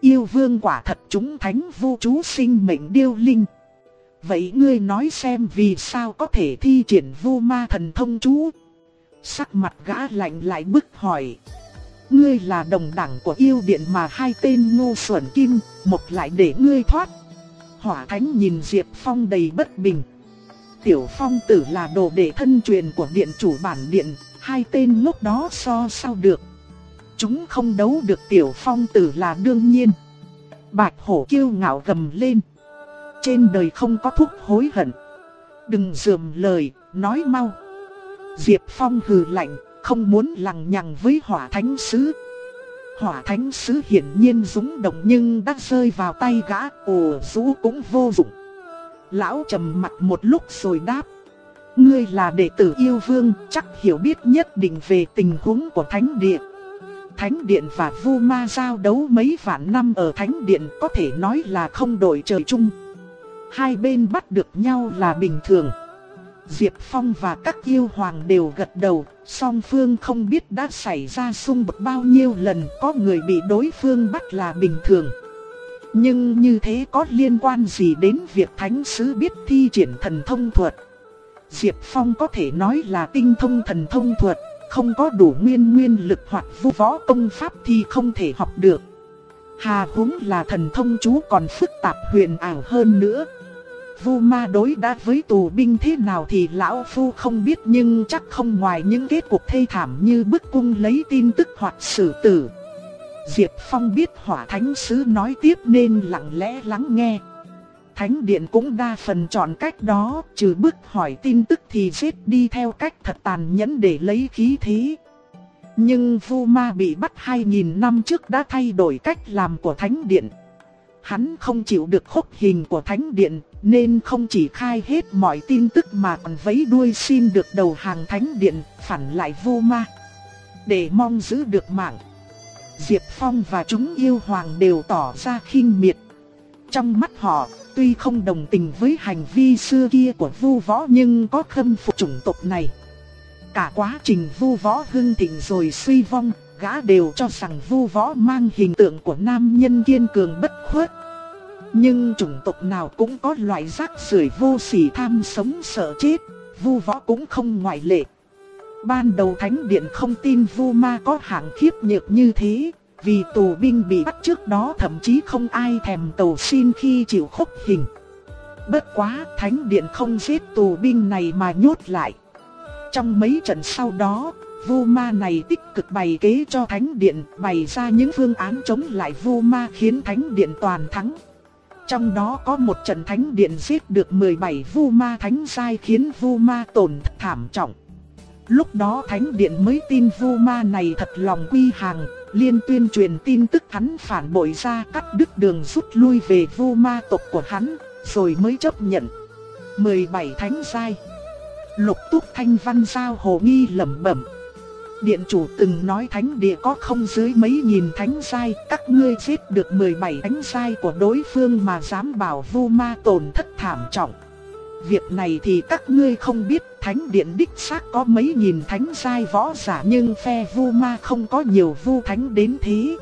Yêu vương quả thật chúng thánh vu chú sinh mệnh điêu linh. Vậy ngươi nói xem vì sao có thể thi triển vu ma thần thông chú? Sắc mặt gã lạnh lại bức hỏi. Ngươi là đồng đẳng của yêu điện mà hai tên ngu xuẩn kim, một lại để ngươi thoát. Hỏa thánh nhìn Diệp Phong đầy bất bình. Tiểu Phong tử là đồ đệ thân truyền của điện chủ bản điện, hai tên ngốc đó so sao được. Chúng không đấu được Tiểu Phong tử là đương nhiên. Bạch hổ kiêu ngạo gầm lên. Trên đời không có thuốc hối hận. Đừng dườm lời, nói mau. Diệp Phong hừ lạnh, không muốn lằng nhằng với hỏa thánh sứ. Hỏa thánh sứ hiển nhiên dũng động nhưng đã rơi vào tay gã, ồ rũ cũng vô dụng. Lão trầm mặt một lúc rồi đáp. Ngươi là đệ tử yêu vương, chắc hiểu biết nhất định về tình huống của thánh địa. Thánh điện và vu ma giao đấu mấy vạn năm ở thánh điện có thể nói là không đổi trời chung. Hai bên bắt được nhau là bình thường. Diệp Phong và các yêu hoàng đều gật đầu, song phương không biết đã xảy ra xung đột bao nhiêu lần có người bị đối phương bắt là bình thường. Nhưng như thế có liên quan gì đến việc thánh sứ biết thi triển thần thông thuật? Diệp Phong có thể nói là tinh thông thần thông thuật, không có đủ nguyên nguyên lực hoặc vu võ công pháp thì không thể học được. Hà húng là thần thông chú còn phức tạp huyền ảo hơn nữa. Vu ma đối đã với tù binh thế nào thì lão phu không biết nhưng chắc không ngoài những kết cục thê thảm như bức cung lấy tin tức hoặc xử tử. Diệp Phong biết hỏa thánh sứ nói tiếp nên lặng lẽ lắng nghe. Thánh điện cũng đa phần chọn cách đó, trừ bức hỏi tin tức thì giết đi theo cách thật tàn nhẫn để lấy khí thế. Nhưng Vu Ma bị bắt 2.000 năm trước đã thay đổi cách làm của Thánh Điện. Hắn không chịu được khúc hình của Thánh Điện, nên không chỉ khai hết mọi tin tức mà còn vấy đuôi xin được đầu hàng Thánh Điện, phản lại Vu Ma. Để mong giữ được mạng. Diệp Phong và chúng yêu hoàng đều tỏ ra khinh miệt. Trong mắt họ, tuy không đồng tình với hành vi xưa kia của Vu Võ nhưng có khâm phục chủng tộc này. Cả quá trình Vu Võ hưng thịnh rồi suy vong, gã đều cho rằng Vu Võ mang hình tượng của nam nhân kiên cường bất khuất. Nhưng chủng tộc nào cũng có loại rác rưởi vô sỉ tham sống sợ chết, Vu Võ cũng không ngoại lệ. Ban đầu Thánh Điện không tin Vu Ma có hạng khiếp nhược như thế, vì tù binh bị bắt trước đó thậm chí không ai thèm cầu xin khi chịu khúc hình. Bất quá Thánh Điện không giết tù binh này mà nhốt lại. Trong mấy trận sau đó, Vu Ma này tích cực bày kế cho Thánh Điện, bày ra những phương án chống lại Vu Ma khiến Thánh Điện toàn thắng. Trong đó có một trận Thánh Điện giết được 17 Vu Ma Thánh sai khiến Vu Ma tổn thảm trọng. Lúc đó Thánh Điện mới tin Vu Ma này thật lòng quy hàng, liên tuyên truyền tin tức hắn phản bội ra cắt đứt đường rút lui về Vu Ma tộc của hắn, rồi mới chấp nhận. 17 Thánh sai Lục túc thanh văn giao hồ nghi lẩm bẩm. Điện chủ từng nói thánh địa có không dưới mấy nghìn thánh sai, các ngươi giết được 17 thánh sai của đối phương mà dám bảo vu ma tổn thất thảm trọng. Việc này thì các ngươi không biết, thánh điện đích xác có mấy nghìn thánh sai võ giả nhưng phe vu ma không có nhiều vu thánh đến thế.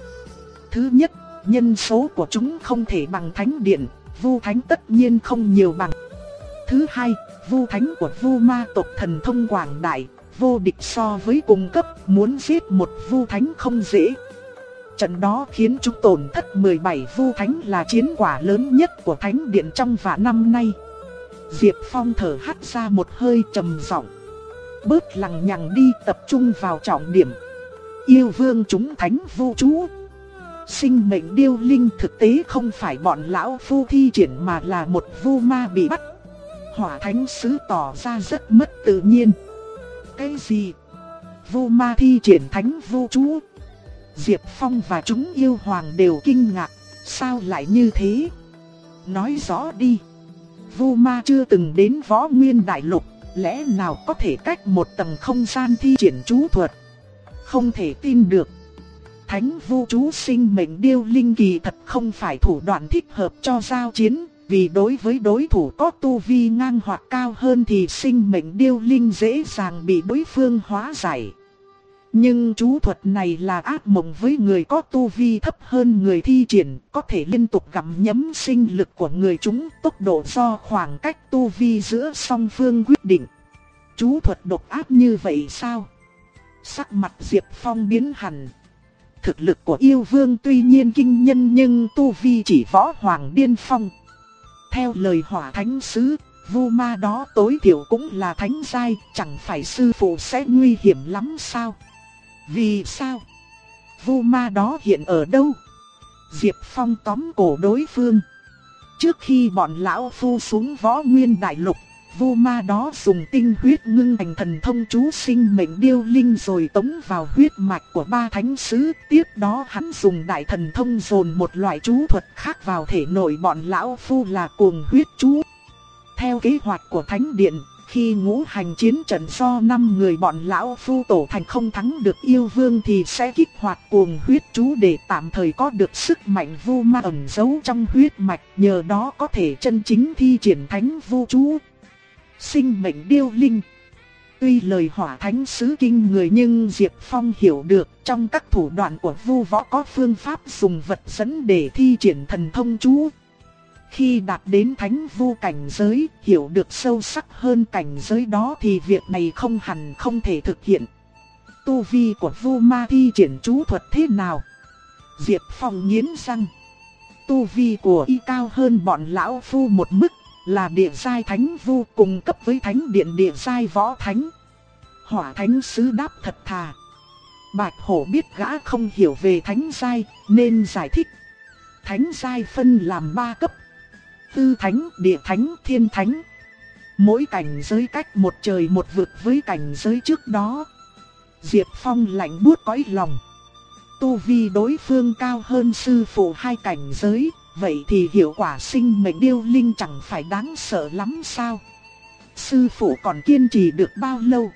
Thứ nhất, nhân số của chúng không thể bằng thánh điện, vu thánh tất nhiên không nhiều bằng. Thứ hai, vu thánh của vu ma tộc thần thông quảng đại, vô địch so với cùng cấp, muốn giết một vu thánh không dễ. Trận đó khiến chúng tổn thất 17 vu thánh là chiến quả lớn nhất của thánh điện trong vạn năm nay. Diệp Phong thở hắt ra một hơi trầm giọng. Bớt lằng nhằng đi tập trung vào trọng điểm. Yêu vương chúng thánh vô chú. Sinh mệnh điêu linh thực tế không phải bọn lão phu thi triển mà là một vu ma bị bắt hỏa thánh sứ tỏ ra rất mất tự nhiên. Cái gì? Vô ma thi triển thánh vô chú. Diệp Phong và chúng yêu hoàng đều kinh ngạc, sao lại như thế? Nói rõ đi. Vô ma chưa từng đến võ nguyên đại lục, lẽ nào có thể cách một tầng không gian thi triển chú thuật? Không thể tin được. Thánh Vu chú sinh mệnh điêu linh kỳ thật không phải thủ đoạn thích hợp cho giao chiến, vì đối với đối thủ có tu vi ngang hoặc cao hơn thì sinh mệnh điêu linh dễ dàng bị đối phương hóa giải. Nhưng chú thuật này là ác mộng với người có tu vi thấp hơn người thi triển, có thể liên tục gặm nhấm sinh lực của người chúng, tốc độ do khoảng cách tu vi giữa song phương quyết định. Chú thuật độc ác như vậy sao? Sắc mặt Diệp Phong biến hẳn. Thực lực của yêu vương tuy nhiên kinh nhân nhưng tu vi chỉ võ hoàng điên phong. Theo lời hỏa thánh sứ, vu ma đó tối thiểu cũng là thánh giai, chẳng phải sư phụ sẽ nguy hiểm lắm sao? Vì sao? Vu ma đó hiện ở đâu? Diệp Phong tóm cổ đối phương. Trước khi bọn lão phu xuống võ nguyên đại lục, Vu ma đó dùng tinh huyết ngưng thành thần thông chú sinh mệnh điêu linh rồi tống vào huyết mạch của ba thánh sứ. Tiếp đó hắn dùng đại thần thông dồn một loại chú thuật khác vào thể nội bọn lão phu là cuồng huyết chú. Theo kế hoạch của thánh điện, khi ngũ hành chiến trận do năm người bọn lão phu tổ thành không thắng được yêu vương thì sẽ kích hoạt cuồng huyết chú để tạm thời có được sức mạnh vu ma ẩn giấu trong huyết mạch, nhờ đó có thể chân chính thi triển thánh vu chú sinh mệnh điêu linh. Tuy lời hỏa thánh sứ kinh người nhưng Diệp Phong hiểu được trong các thủ đoạn của vu võ có phương pháp dùng vật dẫn để thi triển thần thông chú. Khi đạt đến thánh vu cảnh giới, hiểu được sâu sắc hơn cảnh giới đó thì việc này không hẳn không thể thực hiện. Tu vi của vu ma thi triển chú thuật thế nào? Diệp Phong nghiến răng. Tu vi của y cao hơn bọn lão phu một mức, là địa giai thánh vu cùng cấp với thánh điện địa giai võ thánh. Hỏa thánh sứ đáp thật thà. Bạch hổ biết gã không hiểu về thánh giai, nên giải thích. Thánh giai phân làm ba cấp. Tư thánh, địa thánh, thiên thánh. Mỗi cảnh giới cách một trời một vực với cảnh giới trước đó. Diệp Phong lạnh buốt cõi lòng. Tu vi đối phương cao hơn sư phụ hai cảnh giới, vậy thì hiệu quả sinh mệnh điêu linh chẳng phải đáng sợ lắm sao? Sư phụ còn kiên trì được bao lâu?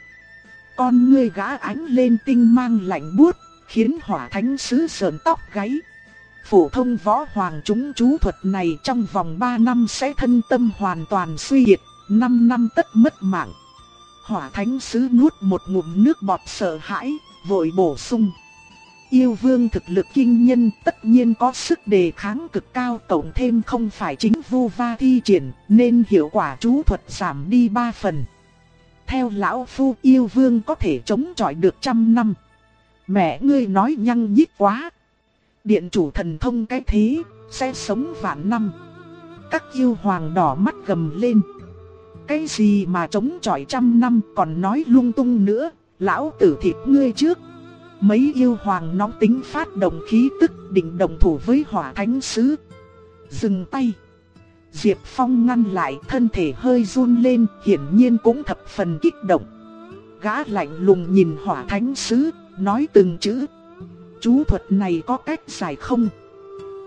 Con ngươi gã ánh lên tinh mang lạnh buốt, khiến hỏa thánh sứ sờn tóc gáy. Phổ thông võ hoàng chúng chú thuật này trong vòng 3 năm sẽ thân tâm hoàn toàn suy kiệt, 5 năm tất mất mạng. Hỏa thánh sứ nuốt một ngụm nước bọt sợ hãi, vội bổ sung. Yêu vương thực lực kinh nhân tất nhiên có sức đề kháng cực cao cộng thêm không phải chính vu va thi triển nên hiệu quả chú thuật giảm đi 3 phần. Theo lão phu yêu vương có thể chống chọi được trăm năm. Mẹ ngươi nói nhăng nhít quá. Điện chủ thần thông cái thế, sẽ sống vạn năm. Các yêu hoàng đỏ mắt gầm lên. Cái gì mà chống chọi trăm năm còn nói lung tung nữa, lão tử thịt ngươi trước. Mấy yêu hoàng nóng tính phát động khí tức định đồng thủ với hỏa thánh sứ. Dừng tay. Diệp Phong ngăn lại thân thể hơi run lên hiển nhiên cũng thập phần kích động. Gã lạnh lùng nhìn hỏa thánh sứ, nói từng chữ. Chú thuật này có cách giải không?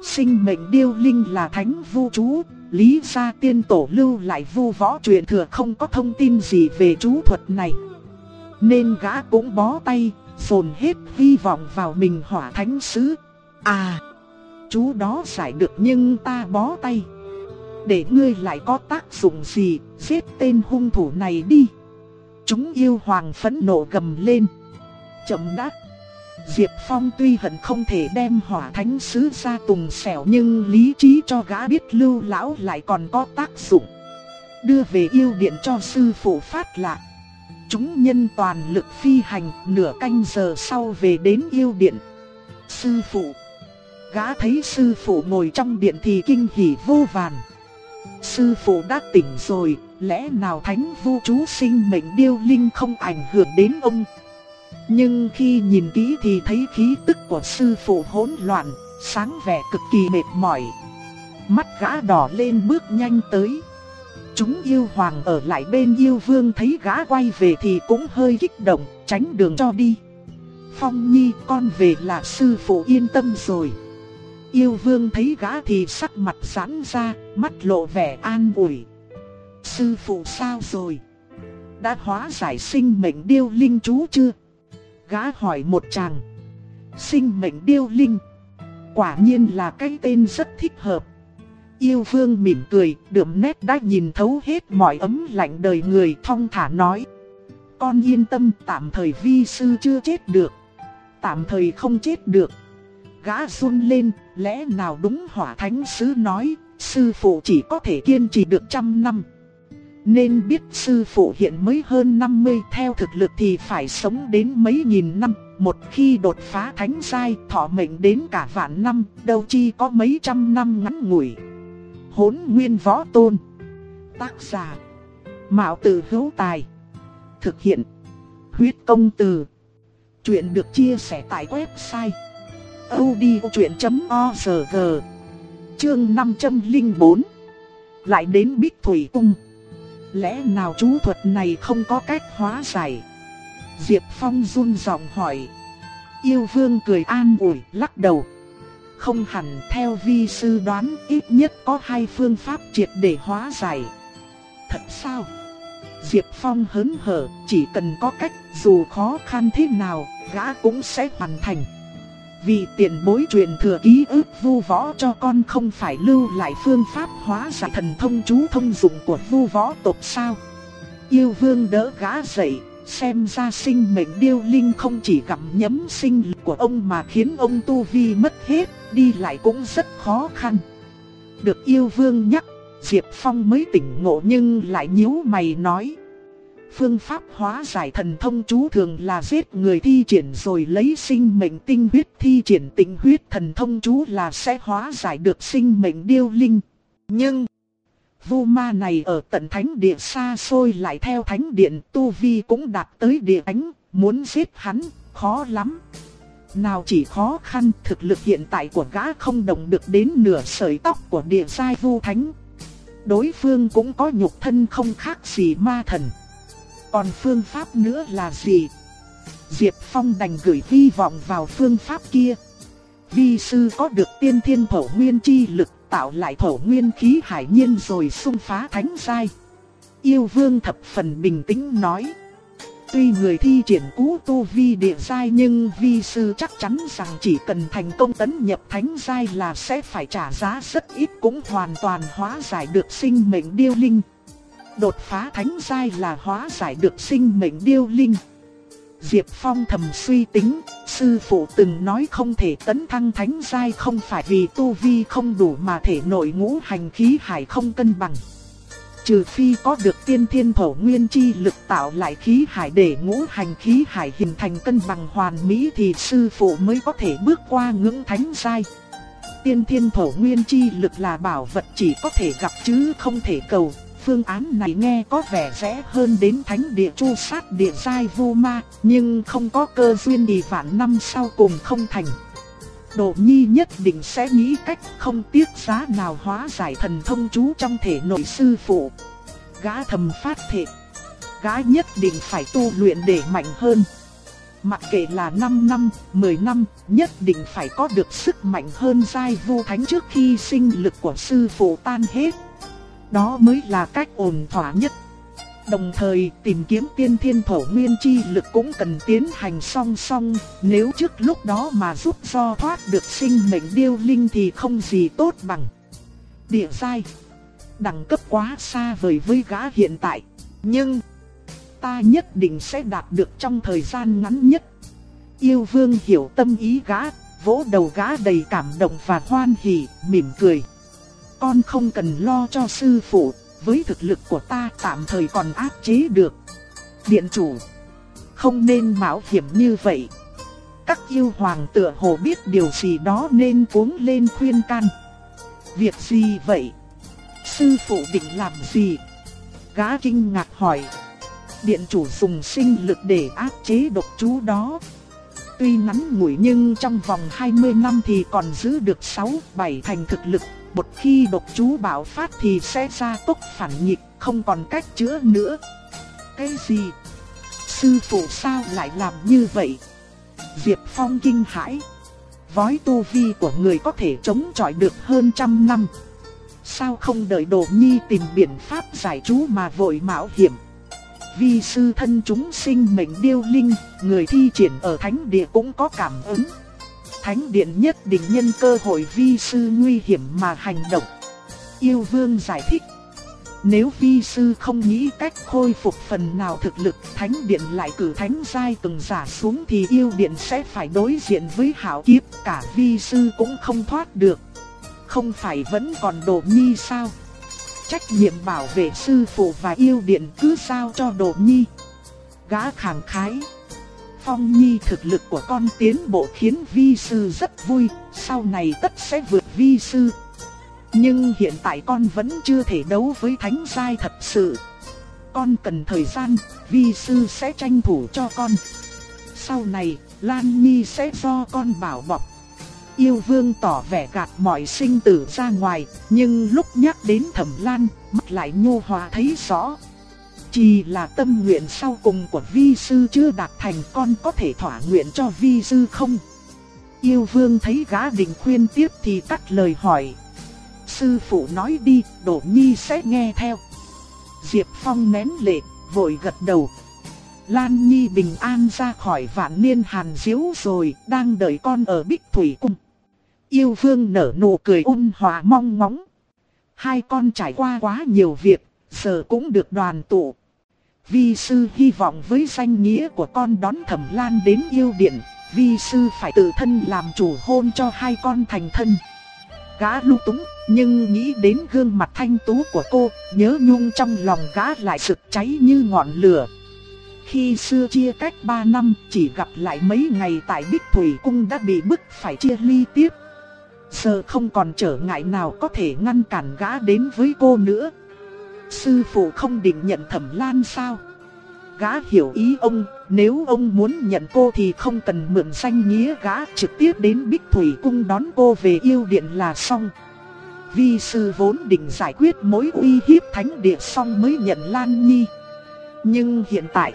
Sinh mệnh điêu linh là thánh vu chú, lý gia tiên tổ lưu lại vu võ truyền thừa không có thông tin gì về chú thuật này. Nên gã cũng bó tay, dồn hết hy vọng vào mình hỏa thánh sứ. À, chú đó giải được nhưng ta bó tay. Để ngươi lại có tác dụng gì, giết tên hung thủ này đi. Chúng yêu hoàng phẫn nộ gầm lên. Chậm đắc. Diệp Phong tuy hận không thể đem hỏa thánh sứ ra tùng xẻo nhưng lý trí cho gã biết lưu lão lại còn có tác dụng. Đưa về yêu điện cho sư phụ phát lạc chúng nhân toàn lực phi hành, nửa canh giờ sau về đến yêu điện. Sư phụ Gã thấy sư phụ ngồi trong điện thì kinh hỉ vô vàn. Sư phụ đã tỉnh rồi, lẽ nào thánh vu chú sinh mệnh điêu linh không ảnh hưởng đến ông? Nhưng khi nhìn kỹ thì thấy khí tức của sư phụ hỗn loạn, sáng vẻ cực kỳ mệt mỏi. Mắt gã đỏ lên bước nhanh tới. Chúng yêu hoàng ở lại bên yêu vương thấy gã quay về thì cũng hơi kích động, tránh đường cho đi. Phong Nhi con về là sư phụ yên tâm rồi. Yêu vương thấy gã thì sắc mặt giãn ra, mắt lộ vẻ an ủi. Sư phụ sao rồi? Đã hóa giải sinh mệnh điêu linh chú chưa? Gã hỏi một chàng. Sinh mệnh điêu linh. Quả nhiên là cái tên rất thích hợp. Yêu vương mỉm cười, đượm nét đã nhìn thấu hết mọi ấm lạnh đời người thong thả nói. Con yên tâm tạm thời vi sư chưa chết được. Tạm thời không chết được. Gã run lên, lẽ nào đúng hỏa thánh sứ nói, sư phụ chỉ có thể kiên trì được trăm năm. Nên biết sư phụ hiện mới hơn 50 theo thực lực thì phải sống đến mấy nghìn năm. Một khi đột phá thánh giai thọ mệnh đến cả vạn năm, đâu chi có mấy trăm năm ngắn ngủi hốn nguyên võ tôn. Tác giả. Mạo tử hữu tài. Thực hiện. Huyết công từ. Chuyện được chia sẻ tại website. odchuyện.org Chương 504 Lại đến Bích Thủy Cung. Lẽ nào chú thuật này không có cách hóa giải? Diệp Phong run giọng hỏi. Yêu vương cười an ủi, lắc đầu. Không hẳn theo vi sư đoán ít nhất có hai phương pháp triệt để hóa giải. Thật sao? Diệp Phong hớn hở, chỉ cần có cách dù khó khăn thế nào, gã cũng sẽ hoàn thành. Vì tiền bối truyền thừa ký ức vu võ cho con không phải lưu lại phương pháp hóa giải thần thông chú thông dụng của vu võ tộc sao. Yêu vương đỡ gã dậy, xem ra sinh mệnh điêu linh không chỉ gặm nhấm sinh lực của ông mà khiến ông tu vi mất hết đi lại cũng rất khó khăn. Được yêu vương nhắc, Diệp Phong mới tỉnh ngộ nhưng lại nhíu mày nói. Phương pháp hóa giải thần thông chú thường là giết người thi triển rồi lấy sinh mệnh tinh huyết thi triển tinh huyết thần thông chú là sẽ hóa giải được sinh mệnh điêu linh. Nhưng, vu ma này ở tận thánh địa xa xôi lại theo thánh điện tu vi cũng đạt tới địa ánh, muốn giết hắn, khó lắm. Nào chỉ khó khăn thực lực hiện tại của gã không đồng được đến nửa sợi tóc của địa sai vu thánh. Đối phương cũng có nhục thân không khác gì ma thần. Còn phương pháp nữa là gì? Diệp Phong đành gửi hy vọng vào phương pháp kia. Vi sư có được tiên thiên thổ nguyên chi lực, tạo lại thổ nguyên khí hải nhiên rồi xung phá thánh giai. Yêu vương thập phần bình tĩnh nói. Tuy người thi triển cú tu vi địa giai nhưng vi sư chắc chắn rằng chỉ cần thành công tấn nhập thánh giai là sẽ phải trả giá rất ít cũng hoàn toàn hóa giải được sinh mệnh điêu linh. Đột phá thánh giai là hóa giải được sinh mệnh điêu linh. Diệp Phong thầm suy tính, sư phụ từng nói không thể tấn thăng thánh giai không phải vì tu vi không đủ mà thể nội ngũ hành khí hải không cân bằng. Trừ phi có được tiên thiên thổ nguyên chi lực tạo lại khí hải để ngũ hành khí hải hình thành cân bằng hoàn mỹ thì sư phụ mới có thể bước qua ngưỡng thánh giai. Tiên thiên thổ nguyên chi lực là bảo vật chỉ có thể gặp chứ không thể cầu. Phương án này nghe có vẻ rẻ hơn đến thánh địa chu sát địa giai vu ma, nhưng không có cơ duyên thì vạn năm sau cùng không thành. Độ nhi nhất định sẽ nghĩ cách không tiếc giá nào hóa giải thần thông chú trong thể nội sư phụ. Gã thầm phát thệ. Gã nhất định phải tu luyện để mạnh hơn. Mặc kệ là 5 năm, 10 năm, nhất định phải có được sức mạnh hơn giai vu thánh trước khi sinh lực của sư phụ tan hết. Đó mới là cách ổn thỏa nhất. Đồng thời tìm kiếm tiên thiên thổ nguyên chi lực cũng cần tiến hành song song, nếu trước lúc đó mà giúp do thoát được sinh mệnh điêu linh thì không gì tốt bằng. Địa giai, đẳng cấp quá xa vời với gã hiện tại, nhưng ta nhất định sẽ đạt được trong thời gian ngắn nhất. Yêu vương hiểu tâm ý gã, vỗ đầu gã đầy cảm động và hoan hỉ, mỉm cười. Con không cần lo cho sư phụ, với thực lực của ta tạm thời còn áp chế được. Điện chủ, không nên mạo hiểm như vậy. Các yêu hoàng tựa hồ biết điều gì đó nên cuống lên khuyên can. Việc gì vậy? Sư phụ định làm gì? Gã kinh ngạc hỏi. Điện chủ dùng sinh lực để áp chế độc chú đó. Tuy ngắn ngủi nhưng trong vòng 20 năm thì còn giữ được 6-7 thành thực lực một khi độc chú bạo phát thì sẽ ra tốc phản nghịch, không còn cách chữa nữa. Cái gì? Sư phụ sao lại làm như vậy? Diệp Phong kinh hãi. Vói tu vi của người có thể chống chọi được hơn trăm năm. Sao không đợi Đồ Nhi tìm biện pháp giải chú mà vội mạo hiểm? Vi sư thân chúng sinh mệnh điêu linh, người thi triển ở thánh địa cũng có cảm ứng. Thánh điện nhất định nhân cơ hội vi sư nguy hiểm mà hành động. Yêu vương giải thích. Nếu vi sư không nghĩ cách khôi phục phần nào thực lực, thánh điện lại cử thánh giai từng giả xuống thì yêu điện sẽ phải đối diện với hảo kiếp, cả vi sư cũng không thoát được. Không phải vẫn còn đồ nhi sao? Trách nhiệm bảo vệ sư phụ và yêu điện cứ sao cho đồ nhi. Gã khẳng khái. Phong Nhi thực lực của con tiến bộ khiến vi sư rất vui, sau này tất sẽ vượt vi sư. Nhưng hiện tại con vẫn chưa thể đấu với thánh giai thật sự. Con cần thời gian, vi sư sẽ tranh thủ cho con. Sau này, Lan Nhi sẽ do con bảo bọc. Yêu vương tỏ vẻ gạt mọi sinh tử ra ngoài, nhưng lúc nhắc đến thẩm lan, mắt lại nhô hòa thấy rõ. Chỉ là tâm nguyện sau cùng của vi sư chưa đạt thành con có thể thỏa nguyện cho vi sư không? Yêu vương thấy gã định khuyên tiếp thì cắt lời hỏi. Sư phụ nói đi, đổ nhi sẽ nghe theo. Diệp Phong nén lệ, vội gật đầu. Lan Nhi bình an ra khỏi vạn niên hàn diếu rồi, đang đợi con ở Bích Thủy Cung. Yêu vương nở nụ cười ung hòa mong ngóng. Hai con trải qua quá nhiều việc, giờ cũng được đoàn tụ. Vi sư hy vọng với danh nghĩa của con đón thẩm lan đến yêu điện, vi sư phải tự thân làm chủ hôn cho hai con thành thân. Gã lưu túng, nhưng nghĩ đến gương mặt thanh tú của cô, nhớ nhung trong lòng gã lại sực cháy như ngọn lửa, khi xưa chia cách 3 năm chỉ gặp lại mấy ngày tại Bích Thủy Cung đã bị bức phải chia ly tiếp. Giờ không còn trở ngại nào có thể ngăn cản gã đến với cô nữa. Sư phụ không định nhận thẩm lan sao? Gã hiểu ý ông, nếu ông muốn nhận cô thì không cần mượn danh nghĩa gã trực tiếp đến Bích Thủy Cung đón cô về yêu điện là xong. Vi sư vốn định giải quyết mối uy hiếp thánh địa xong mới nhận Lan Nhi. Nhưng hiện tại,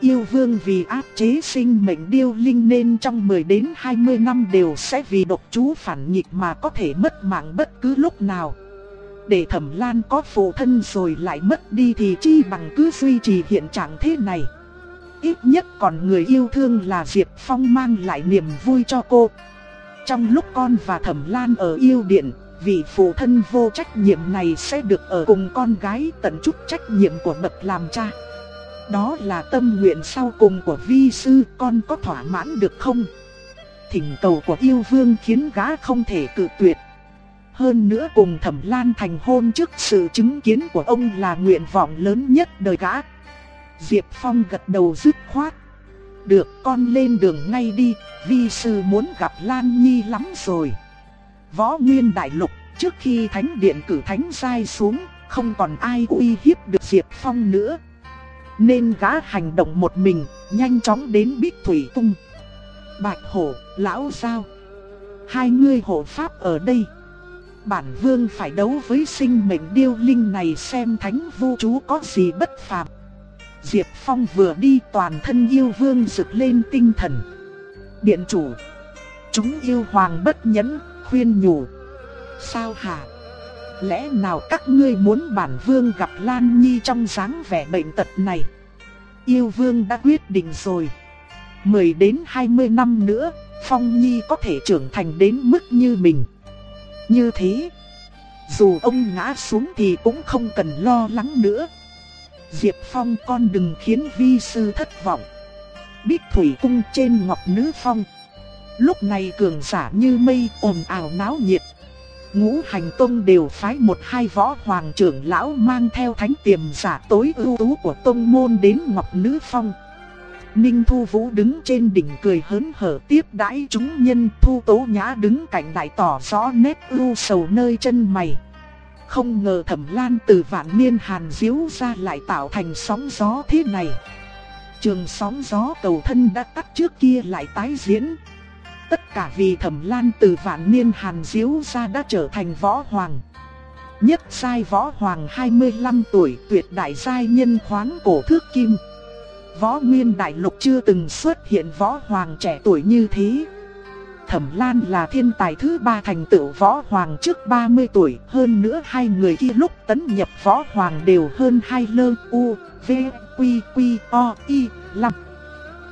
yêu vương vì áp chế sinh mệnh điêu linh nên trong 10 đến 20 năm đều sẽ vì độc chú phản nghịch mà có thể mất mạng bất cứ lúc nào. Để thẩm lan có phụ thân rồi lại mất đi thì chi bằng cứ duy trì hiện trạng thế này. Ít nhất còn người yêu thương là Diệp Phong mang lại niềm vui cho cô. Trong lúc con và thẩm lan ở yêu điện, vị phụ thân vô trách nhiệm này sẽ được ở cùng con gái tận chút trách nhiệm của bậc làm cha. Đó là tâm nguyện sau cùng của vi sư, con có thỏa mãn được không? Thỉnh cầu của yêu vương khiến gã không thể cự tuyệt. Hơn nữa cùng thẩm lan thành hôn trước sự chứng kiến của ông là nguyện vọng lớn nhất đời gã. Diệp Phong gật đầu dứt khoát. Được con lên đường ngay đi, vi sư muốn gặp Lan Nhi lắm rồi. Võ Nguyên Đại Lục, trước khi Thánh Điện cử Thánh sai xuống, không còn ai uy hiếp được Diệp Phong nữa. Nên gã hành động một mình, nhanh chóng đến Bích Thủy Cung. Bạch Hổ, Lão Giao, hai ngươi hộ pháp ở đây. Bản vương phải đấu với sinh mệnh điêu linh này xem thánh vô chú có gì bất phàm. Diệp Phong vừa đi toàn thân yêu vương rực lên tinh thần. Điện chủ, chúng yêu hoàng bất nhẫn, khuyên nhủ. Sao hả? Lẽ nào các ngươi muốn bản vương gặp Lan Nhi trong dáng vẻ bệnh tật này? Yêu vương đã quyết định rồi. 10 đến 20 năm nữa, Phong Nhi có thể trưởng thành đến mức như mình. Như thế, dù ông ngã xuống thì cũng không cần lo lắng nữa. Diệp Phong con đừng khiến vi sư thất vọng. Bích Thủy Cung trên Ngọc Nữ Phong. Lúc này cường giả như mây ồn ào náo nhiệt. Ngũ hành tông đều phái một hai võ hoàng trưởng lão mang theo thánh tiềm giả tối ưu tú của tông môn đến Ngọc Nữ Phong. Ninh Thu Vũ đứng trên đỉnh cười hớn hở tiếp đãi chúng nhân, Thu Tố Nhã đứng cạnh đại tỏ rõ nét ưu sầu nơi chân mày. Không ngờ thẩm lan từ vạn niên hàn diếu ra lại tạo thành sóng gió thế này. Trường sóng gió cầu thân đã tắt trước kia lại tái diễn. Tất cả vì thẩm lan từ vạn niên hàn diếu ra đã trở thành võ hoàng. Nhất sai võ hoàng 25 tuổi, tuyệt đại giai nhân khoáng cổ thước kim. Võ Nguyên Đại Lục chưa từng xuất hiện võ hoàng trẻ tuổi như thế. Thẩm Lan là thiên tài thứ ba thành tựu võ hoàng trước 30 tuổi, hơn nữa hai người kia lúc tấn nhập võ hoàng đều hơn hai lơ u, v, quy, quy, o, y, lâm.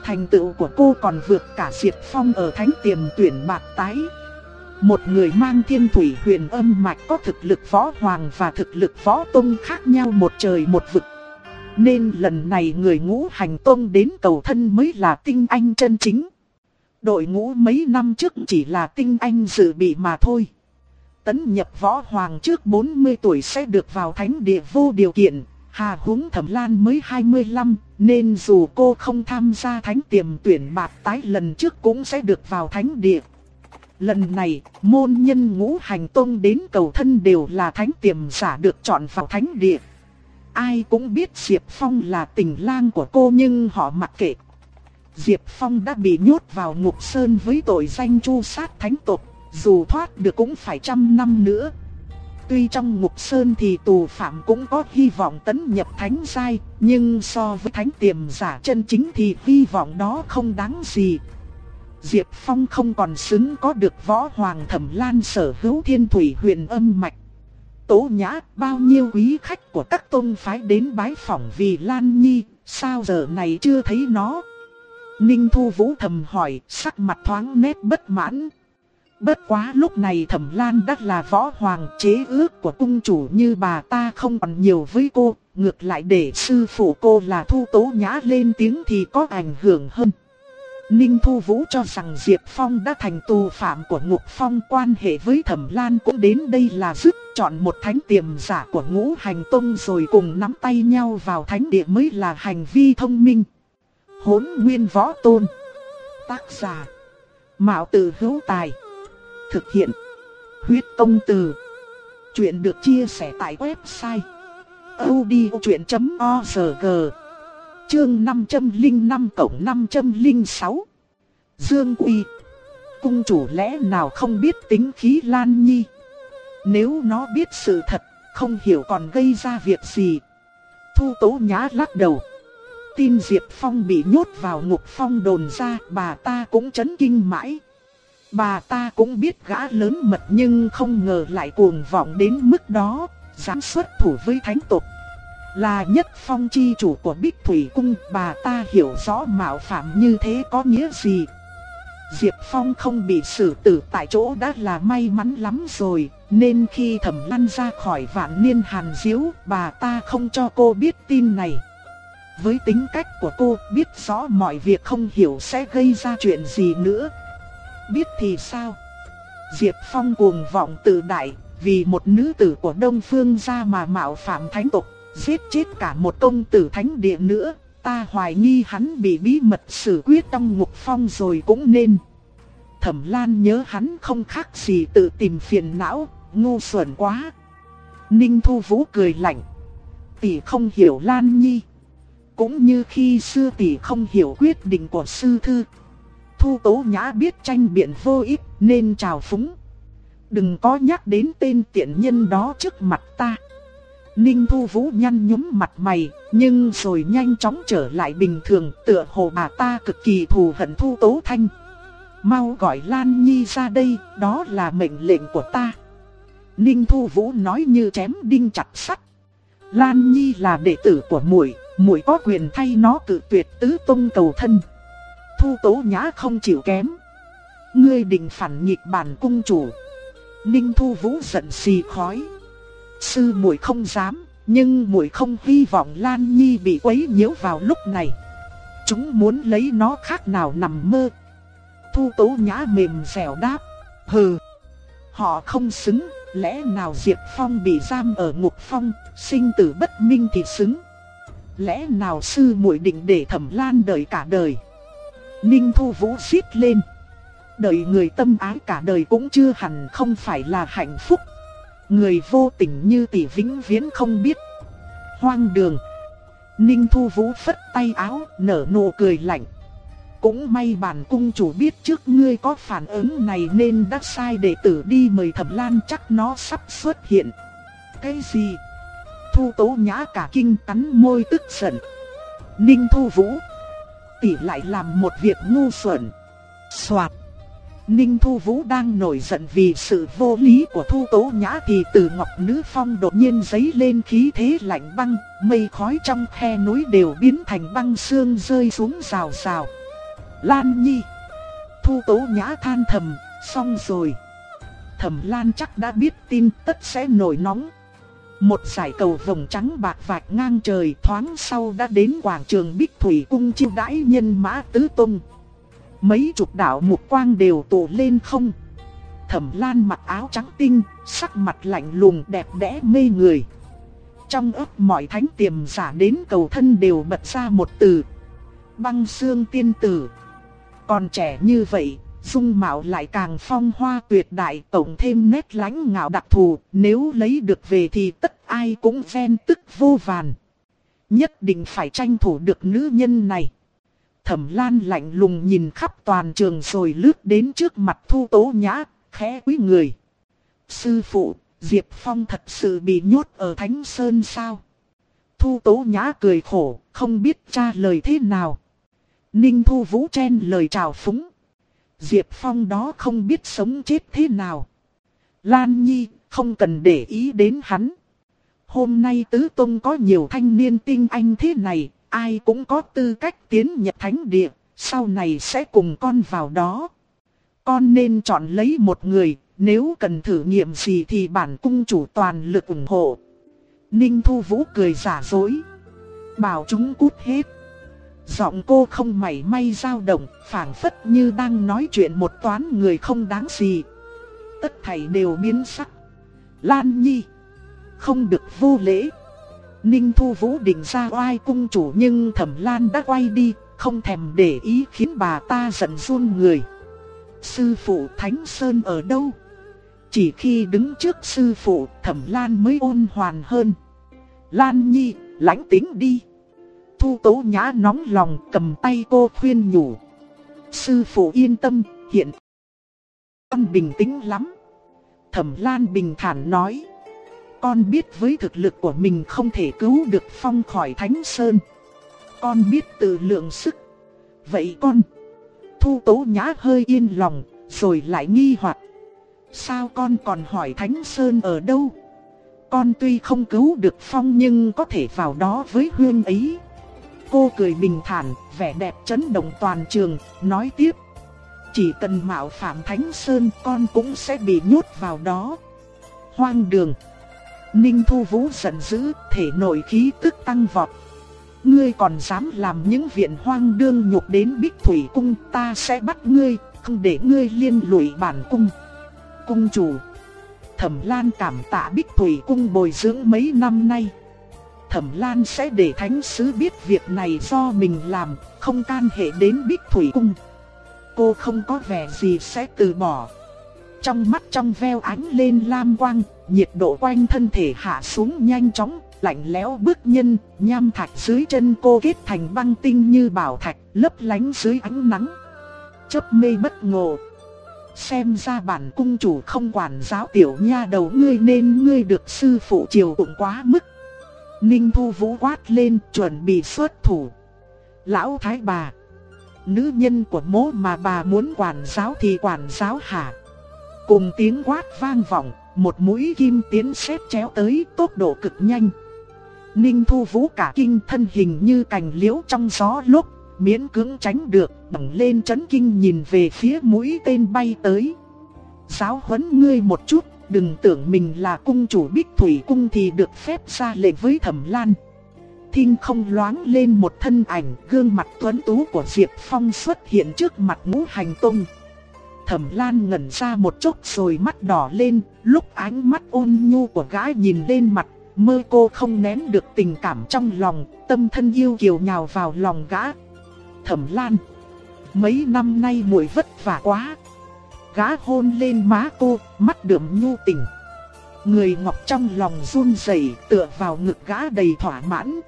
Thành tựu của cô còn vượt cả Diệp Phong ở thánh tiềm tuyển bạc tái. Một người mang thiên thủy huyền âm mạch có thực lực võ hoàng và thực lực võ tông khác nhau một trời một vực. Nên lần này người ngũ hành tông đến cầu thân mới là tinh anh chân chính. Đội ngũ mấy năm trước chỉ là tinh anh dự bị mà thôi. Tấn nhập võ hoàng trước 40 tuổi sẽ được vào thánh địa vô điều kiện. Hà húng thẩm lan mới 25, nên dù cô không tham gia thánh tiềm tuyển bạc tái lần trước cũng sẽ được vào thánh địa. Lần này, môn nhân ngũ hành tông đến cầu thân đều là thánh tiềm giả được chọn vào thánh địa. Ai cũng biết Diệp Phong là tình lang của cô nhưng họ mặc kệ. Diệp Phong đã bị nhốt vào ngục sơn với tội danh chu sát thánh tộc, dù thoát được cũng phải trăm năm nữa. Tuy trong ngục sơn thì tù phạm cũng có hy vọng tấn nhập thánh giai, nhưng so với thánh tiềm giả chân chính thì hy vọng đó không đáng gì. Diệp Phong không còn xứng có được võ hoàng thẩm lan sở hữu thiên thủy huyền âm mạch. Tố nhã bao nhiêu quý khách của các tôn phái đến bái phỏng vì Lan Nhi, sao giờ này chưa thấy nó? Ninh Thu Vũ thầm hỏi, sắc mặt thoáng nét bất mãn. Bất quá lúc này Thẩm Lan đã là võ hoàng chế ước của cung chủ như bà ta không còn nhiều với cô, ngược lại để sư phụ cô là Thu Tố Nhã lên tiếng thì có ảnh hưởng hơn. Ninh Thu Vũ cho rằng Diệp Phong đã thành tù phạm của Ngục Phong quan hệ với Thẩm Lan cũng đến đây là dứt, chọn một thánh tiềm giả của ngũ hành tông rồi cùng nắm tay nhau vào thánh địa mới là hành vi thông minh. Hốn nguyên võ tôn. Tác giả. Mạo tử hữu tài. Thực hiện. Huyết Tông từ. Chuyện được chia sẻ tại website. odchuyện.org Chương 505 cộng 506 Dương Quỳ Cung chủ lẽ nào không biết tính khí Lan Nhi Nếu nó biết sự thật Không hiểu còn gây ra việc gì Thu tố nhã lắc đầu tin Diệp Phong bị nhốt vào ngục phong đồn ra, bà ta cũng chấn kinh mãi. Bà ta cũng biết gã lớn mật nhưng không ngờ lại cuồng vọng đến mức đó, dám xuất thủ với thánh tộc. Là nhất phong chi chủ của Bích Thủy Cung, bà ta hiểu rõ mạo phạm như thế có nghĩa gì. Diệp Phong không bị xử tử tại chỗ đã là may mắn lắm rồi, nên khi thẩm lăn ra khỏi vạn niên hàn diếu, bà ta không cho cô biết tin này. Với tính cách của cô biết rõ mọi việc không hiểu sẽ gây ra chuyện gì nữa. Biết thì sao? Diệp Phong cuồng vọng tự đại, vì một nữ tử của Đông Phương gia mà mạo phạm thánh tộc, giết chết cả một công tử thánh địa nữa. Ta hoài nghi hắn bị bí mật xử quyết trong ngục phong rồi cũng nên. Thẩm Lan nhớ hắn không khác gì tự tìm phiền não, ngu xuẩn quá. Ninh Thu Vũ cười lạnh. Tỷ không hiểu Lan Nhi. Cũng như khi xưa tỷ không hiểu quyết định của sư thư. Thu Tố Nhã biết tranh biện vô ích nên chào phúng. Đừng có nhắc đến tên tiện nhân đó trước mặt ta. Ninh Thu Vũ nhăn nhúm mặt mày, nhưng rồi nhanh chóng trở lại bình thường, tựa hồ bà ta cực kỳ thù hận Thu Tố Thanh. Mau gọi Lan Nhi ra đây, đó là mệnh lệnh của ta. Ninh Thu Vũ nói như chém đinh chặt sắt. Lan Nhi là đệ tử của muội, muội có quyền thay nó cự tuyệt tứ tông cầu thân. Thu Tố Nhã không chịu kém. Ngươi định phản nghịch bản cung chủ. Ninh Thu Vũ giận xì khói. Sư muội không dám, nhưng muội không hy vọng Lan Nhi bị quấy nhiễu vào lúc này. Chúng muốn lấy nó khác nào nằm mơ. Thu Tố Nhã mềm dẻo đáp, hừ. Họ không xứng, lẽ nào Diệp Phong bị giam ở ngục phong, sinh tử bất minh thì xứng. Lẽ nào sư muội định để Thẩm Lan đợi cả đời? Ninh Thu Vũ xít lên. Đợi người tâm ái cả đời cũng chưa hẳn không phải là hạnh phúc. Người vô tình như tỷ vĩnh viễn không biết. Hoang đường. Ninh Thu Vũ phất tay áo, nở nụ cười lạnh. Cũng may bản cung chủ biết trước ngươi có phản ứng này nên đã sai đệ tử đi mời thẩm lan chắc nó sắp xuất hiện. Cái gì? Thu tố nhã cả kinh cắn môi tức giận. Ninh thu vũ. Tỷ lại làm một việc ngu xuẩn. Xoạt. Ninh Thu Vũ đang nổi giận vì sự vô lý của Thu Tố Nhã thì từ Ngọc Nữ Phong đột nhiên dấy lên khí thế lạnh băng, mây khói trong khe núi đều biến thành băng sương rơi xuống rào rào. Lan Nhi. Thu Tố Nhã than thầm, xong rồi. Thẩm Lan chắc đã biết tin tất sẽ nổi nóng. Một giải cầu vòng trắng bạc vạch ngang trời thoáng sau đã đến quảng trường Bích Thủy Cung chiêu đãi nhân mã tứ tung. Mấy chục đạo mục quang đều tụ lên không. Thẩm Lan mặc áo trắng tinh, sắc mặt lạnh lùng đẹp đẽ mê người. Trong ấp mọi thánh tiềm giả đến cầu thân đều bật ra một từ. Băng xương tiên tử. Còn trẻ như vậy, dung mạo lại càng phong hoa tuyệt đại tổng thêm nét lãnh ngạo đặc thù, nếu lấy được về thì tất ai cũng ven tức vô vàn. Nhất định phải tranh thủ được nữ nhân này. Thẩm Lan lạnh lùng nhìn khắp toàn trường rồi lướt đến trước mặt Thu Tố Nhã, khẽ quý người. Sư phụ, Diệp Phong thật sự bị nhốt ở Thánh Sơn sao? Thu Tố Nhã cười khổ, không biết trả lời thế nào. Ninh Thu Vũ chen lời chào phúng. Diệp Phong đó không biết sống chết thế nào. Lan Nhi không cần để ý đến hắn. Hôm nay Tứ Tông có nhiều thanh niên tinh anh thế này, ai cũng có tư cách tiến nhập thánh địa, sau này sẽ cùng con vào đó. Con nên chọn lấy một người, nếu cần thử nghiệm gì thì bản cung chủ toàn lực ủng hộ. Ninh Thu Vũ cười giả dối. Bảo chúng cút hết. Giọng cô không mảy may dao động, phảng phất như đang nói chuyện một toán người không đáng gì. Tất thảy đều biến sắc. Lan Nhi, không được vô lễ. Ninh Thu Vũ định ra oai cung chủ nhưng Thẩm Lan đã quay đi, không thèm để ý khiến bà ta giận run người. Sư phụ Thánh Sơn ở đâu? Chỉ khi đứng trước sư phụ thẩm Lan mới ôn hoàn hơn. Lan Nhi, lãnh tính đi. Thu tố nhã nóng lòng cầm tay cô khuyên nhủ. Sư phụ yên tâm, hiện con bình tĩnh lắm. Thẩm Lan bình thản nói. Con biết với thực lực của mình không thể cứu được Phong khỏi Thánh Sơn. Con biết tự lượng sức. Vậy con... Thu tố nhã hơi yên lòng, rồi lại nghi hoặc. Sao con còn hỏi Thánh Sơn ở đâu? Con tuy không cứu được Phong nhưng có thể vào đó với Hương ấy. Cô cười bình thản, vẻ đẹp chấn động toàn trường, nói tiếp. Chỉ cần mạo phạm Thánh Sơn con cũng sẽ bị nhốt vào đó. Hoang đường. Ninh Thu Vũ giận dữ, thể nội khí tức tăng vọt. Ngươi còn dám làm những viện hoang đương nhục đến Bích Thủy Cung, ta sẽ bắt ngươi, không để ngươi liên lụy bản cung. Cung chủ. Thẩm Lan cảm tạ Bích Thủy Cung bồi dưỡng mấy năm nay. Thẩm Lan sẽ để thánh sứ biết việc này do mình làm, không can hệ đến Bích Thủy Cung. Cô không có vẻ gì sẽ từ bỏ. Trong mắt trong veo ánh lên lam quang, nhiệt độ quanh thân thể hạ xuống nhanh chóng, lạnh lẽo bước nhân, nham thạch dưới chân cô kết thành băng tinh như bảo thạch, lấp lánh dưới ánh nắng. Chớp mê bất ngờ Xem ra bản cung chủ không quản giáo tiểu nha đầu ngươi nên ngươi được sư phụ chiều cũng quá mức. Ninh Thu Vũ quát lên chuẩn bị xuất thủ. Lão Thái bà. Nữ nhân của mố mà bà muốn quản giáo thì quản giáo hả? Cùng tiếng quát vang vọng, một mũi kim tiến xét chéo tới tốc độ cực nhanh. Ninh Thu Vũ cả kinh thân hình như cành liễu trong gió lúc, miễn cưỡng tránh được, bằng lên chấn kinh nhìn về phía mũi tên bay tới. Giáo huấn ngươi một chút, đừng tưởng mình là cung chủ Bích Thủy Cung thì được phép ra lệnh với Thẩm Lan. Thinh không loáng lên một thân ảnh, gương mặt tuấn tú của Diệp Phong xuất hiện trước mặt ngũ hành tông. Thẩm Lan ngẩn ra một chút rồi mắt đỏ lên, lúc ánh mắt ôn nhu của gái nhìn lên mặt, mơ cô không nén được tình cảm trong lòng, tâm thân yêu kiều nhào vào lòng gã. Thẩm Lan, mấy năm nay muội vất vả quá. Gã hôn lên má cô, mắt đượm nhu tình. Người ngọc trong lòng run rẩy, tựa vào ngực gã đầy thỏa mãn.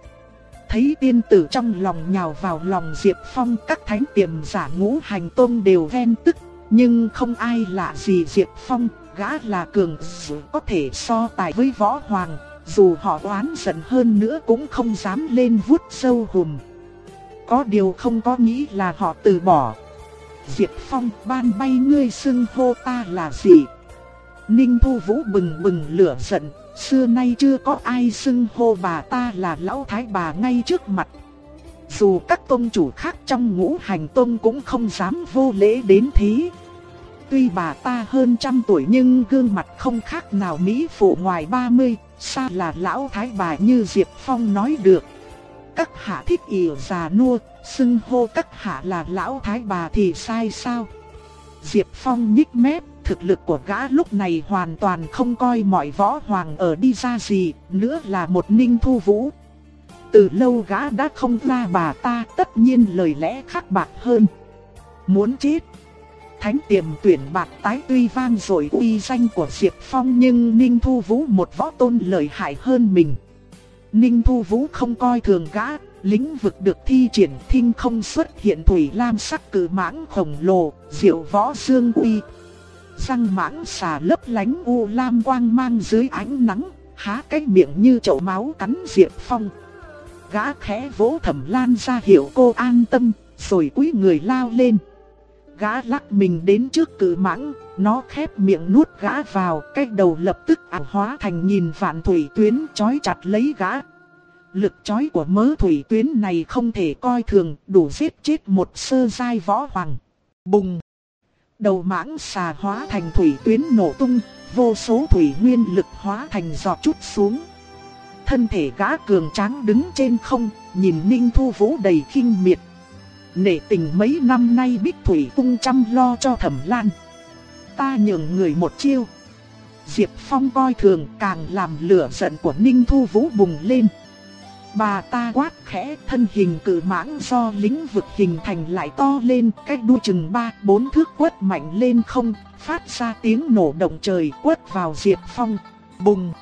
Thấy tiên tử trong lòng nhào vào lòng Diệp Phong, các thánh tiềm giả ngũ hành tôn đều ven tức nhưng không ai lạ gì Diệp Phong, gã là cường sử có thể so tài với võ hoàng, dù họ oán giận hơn nữa cũng không dám lên vuốt sâu hùm. Có điều không có nghĩ là họ từ bỏ. Diệp Phong ban bay ngươi xưng hô ta là gì? Ninh Thu Vũ bừng bừng lửa giận, xưa nay chưa có ai xưng hô bà ta là lão thái bà ngay trước mặt. Dù các tôn chủ khác trong ngũ hành tôn cũng không dám vô lễ đến thế. Tuy bà ta hơn trăm tuổi nhưng gương mặt không khác nào Mỹ phụ ngoài 30, xa là lão thái bà như Diệp Phong nói được. Các hạ thích ỉa già nua, xưng hô các hạ là lão thái bà thì sai sao? Diệp Phong nhích mép, thực lực của gã lúc này hoàn toàn không coi mọi võ hoàng ở đi ra gì, nữa là một ninh thu vũ. Từ lâu gã đã không ra bà ta, tất nhiên lời lẽ khắc bạc hơn. Muốn chết thánh tiềm tuyển bạc tái tuy vang rồi uy danh của Diệp Phong nhưng Ninh Thu Vũ một võ tôn lợi hại hơn mình. Ninh Thu Vũ không coi thường gã, lĩnh vực được thi triển thinh không xuất hiện thủy lam sắc cử mãng khổng lồ, diệu võ dương uy. Răng mãng xà lấp lánh u lam quang mang dưới ánh nắng, há cái miệng như chậu máu cắn Diệp Phong. Gã khẽ vỗ thẩm lan ra hiệu cô an tâm, rồi cúi người lao lên gã lắc mình đến trước cử mãng, nó khép miệng nuốt gã vào, cái đầu lập tức ảo hóa thành nhìn vạn thủy tuyến chói chặt lấy gã. Lực chói của mớ thủy tuyến này không thể coi thường, đủ giết chết một sơ giai võ hoàng. Bùng! Đầu mãng xà hóa thành thủy tuyến nổ tung, vô số thủy nguyên lực hóa thành giọt chút xuống. Thân thể gã cường tráng đứng trên không, nhìn Ninh Thu Vũ đầy kinh miệt Nể tình mấy năm nay Bích Thủy Cung chăm lo cho Thẩm Lan. Ta nhường người một chiêu. Diệp Phong coi thường càng làm lửa giận của Ninh Thu Vũ bùng lên. Bà ta quát khẽ thân hình cự mãng do lĩnh vực hình thành lại to lên cách đuôi chừng ba bốn thước quất mạnh lên không, phát ra tiếng nổ động trời quất vào Diệp Phong. Bùng!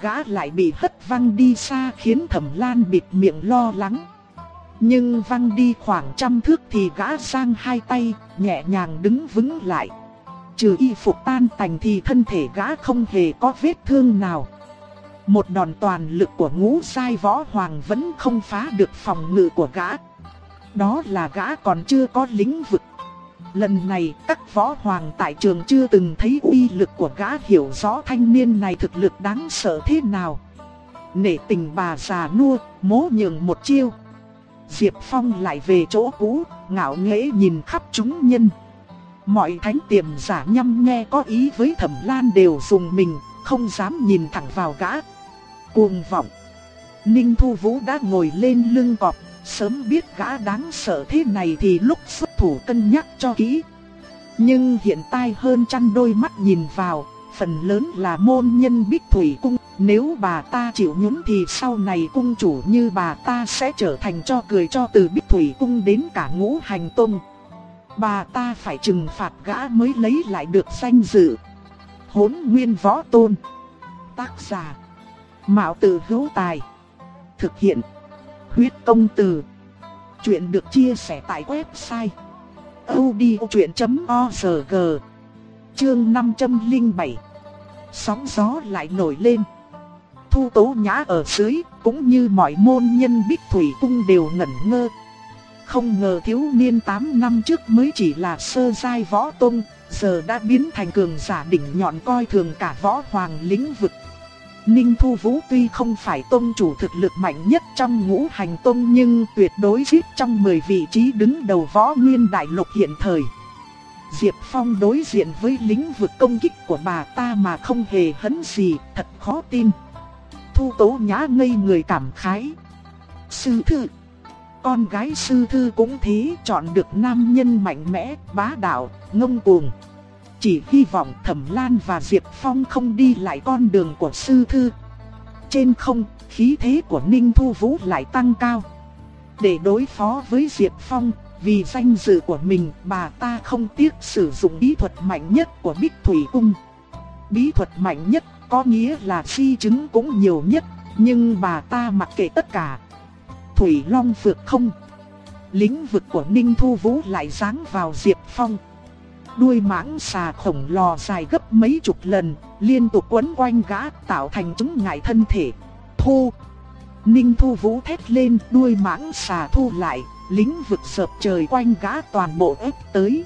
Gã lại bị hất văng đi xa khiến thẩm lan bịt miệng lo lắng. Nhưng văng đi khoảng trăm thước thì gã sang hai tay, nhẹ nhàng đứng vững lại. Trừ y phục tan tành thì thân thể gã không hề có vết thương nào. Một đòn toàn lực của ngũ sai võ hoàng vẫn không phá được phòng ngự của gã. Đó là gã còn chưa có lĩnh vực. Lần này các võ hoàng tại trường chưa từng thấy uy lực của gã hiểu rõ thanh niên này thực lực đáng sợ thế nào. Nể tình bà già nua, mố nhường một chiêu. Diệp Phong lại về chỗ cũ, ngạo nghễ nhìn khắp chúng nhân. Mọi thánh tiềm giả nhăm nghe có ý với thẩm lan đều dùng mình, không dám nhìn thẳng vào gã. Cuồng vọng. Ninh Thu Vũ đã ngồi lên lưng cọp, sớm biết gã đáng sợ thế này thì lúc xuất thủ cân nhắc cho kỹ. Nhưng hiện tại hơn chăn đôi mắt nhìn vào, phần lớn là môn nhân bích thủy cung. Nếu bà ta chịu nhún thì sau này cung chủ như bà ta sẽ trở thành cho cười cho từ bích thủy cung đến cả ngũ hành tông. Bà ta phải trừng phạt gã mới lấy lại được danh dự. Hốn nguyên võ tôn. Tác giả. Mạo tử hữu tài. Thực hiện. Huyết công từ. Chuyện được chia sẻ tại website. audiochuyen.org. Chương 507 Sóng gió lại nổi lên. Thu tố nhã ở dưới, cũng như mọi môn nhân bích thủy cung đều ngẩn ngơ. Không ngờ thiếu niên 8 năm trước mới chỉ là sơ giai võ tông, giờ đã biến thành cường giả đỉnh nhọn coi thường cả võ hoàng lĩnh vực. Ninh Thu Vũ tuy không phải tông chủ thực lực mạnh nhất trong ngũ hành tông nhưng tuyệt đối giết trong 10 vị trí đứng đầu võ nguyên đại lục hiện thời. Diệp Phong đối diện với lĩnh vực công kích của bà ta mà không hề hấn gì, thật khó tin. Thu Tố Nhã ngây người cảm khái. Sư thư Con gái sư thư cũng thế, chọn được nam nhân mạnh mẽ, bá đạo, ngông cuồng. Chỉ hy vọng Thẩm Lan và Diệp Phong không đi lại con đường của sư thư. Trên không, khí thế của Ninh Thu Vũ lại tăng cao. Để đối phó với Diệp Phong, vì danh dự của mình, bà ta không tiếc sử dụng bí thuật mạnh nhất của Bích Thủy Cung. Bí thuật mạnh nhất có nghĩa là di chứng cũng nhiều nhất, nhưng bà ta mặc kệ tất cả. Thủy Long vượt không. Lĩnh vực của Ninh Thu Vũ lại giáng vào Diệp Phong. Đuôi mãng xà khổng lồ dài gấp mấy chục lần, liên tục quấn quanh gã tạo thành chứng ngại thân thể. Thu! Ninh Thu Vũ thét lên đuôi mãng xà thu lại, lính vực sợp trời quanh gã toàn bộ ép tới.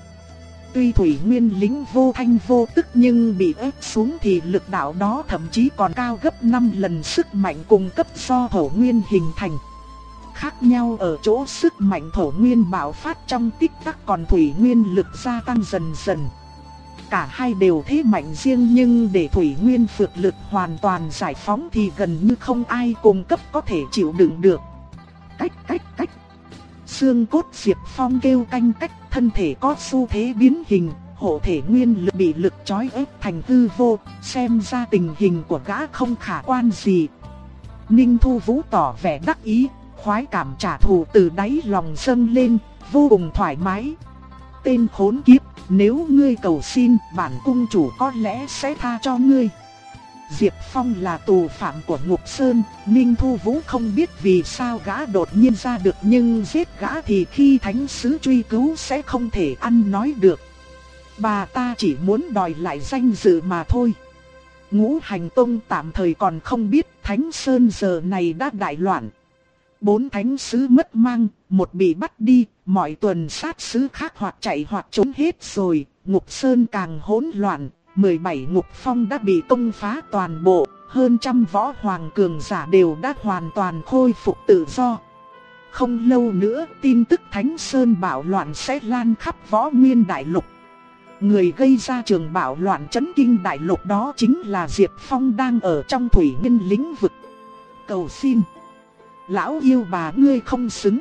Tuy Thủy Nguyên lính vô thanh vô tức nhưng bị ép xuống thì lực đạo đó thậm chí còn cao gấp 5 lần sức mạnh cùng cấp do thổ nguyên hình thành. Khác nhau ở chỗ sức mạnh thổ nguyên bạo phát trong tích tắc còn Thủy Nguyên lực gia tăng dần dần. Cả hai đều thế mạnh riêng nhưng để Thủy Nguyên phược lực hoàn toàn giải phóng thì gần như không ai cung cấp có thể chịu đựng được. Cách cách cách. Xương cốt Diệp Phong kêu canh cách thân thể có xu thế biến hình, hộ thể nguyên lực bị lực chói ép thành hư vô, xem ra tình hình của gã không khả quan gì. Ninh Thu Vũ tỏ vẻ đắc ý, khoái cảm trả thù từ đáy lòng dâng lên, vô cùng thoải mái. Tên khốn kiếp, nếu ngươi cầu xin, bản cung chủ có lẽ sẽ tha cho ngươi. Diệp Phong là tù phạm của Ngục Sơn, Ninh Thu Vũ không biết vì sao gã đột nhiên ra được nhưng giết gã thì khi thánh sứ truy cứu sẽ không thể ăn nói được. Bà ta chỉ muốn đòi lại danh dự mà thôi. Ngũ hành tông tạm thời còn không biết Thánh Sơn giờ này đã đại loạn. Bốn thánh sứ mất mang, một bị bắt đi, mọi tuần sát sứ khác hoặc chạy hoặc trốn hết rồi, Ngục Sơn càng hỗn loạn, 17 ngục phong đã bị công phá toàn bộ, hơn trăm võ hoàng cường giả đều đã hoàn toàn khôi phục tự do. Không lâu nữa tin tức Thánh Sơn bạo loạn sẽ lan khắp võ nguyên đại lục. Người gây ra trường bạo loạn chấn kinh đại lục đó chính là Diệp Phong đang ở trong thủy nguyên lĩnh vực. Cầu xin. Lão yêu bà ngươi không xứng.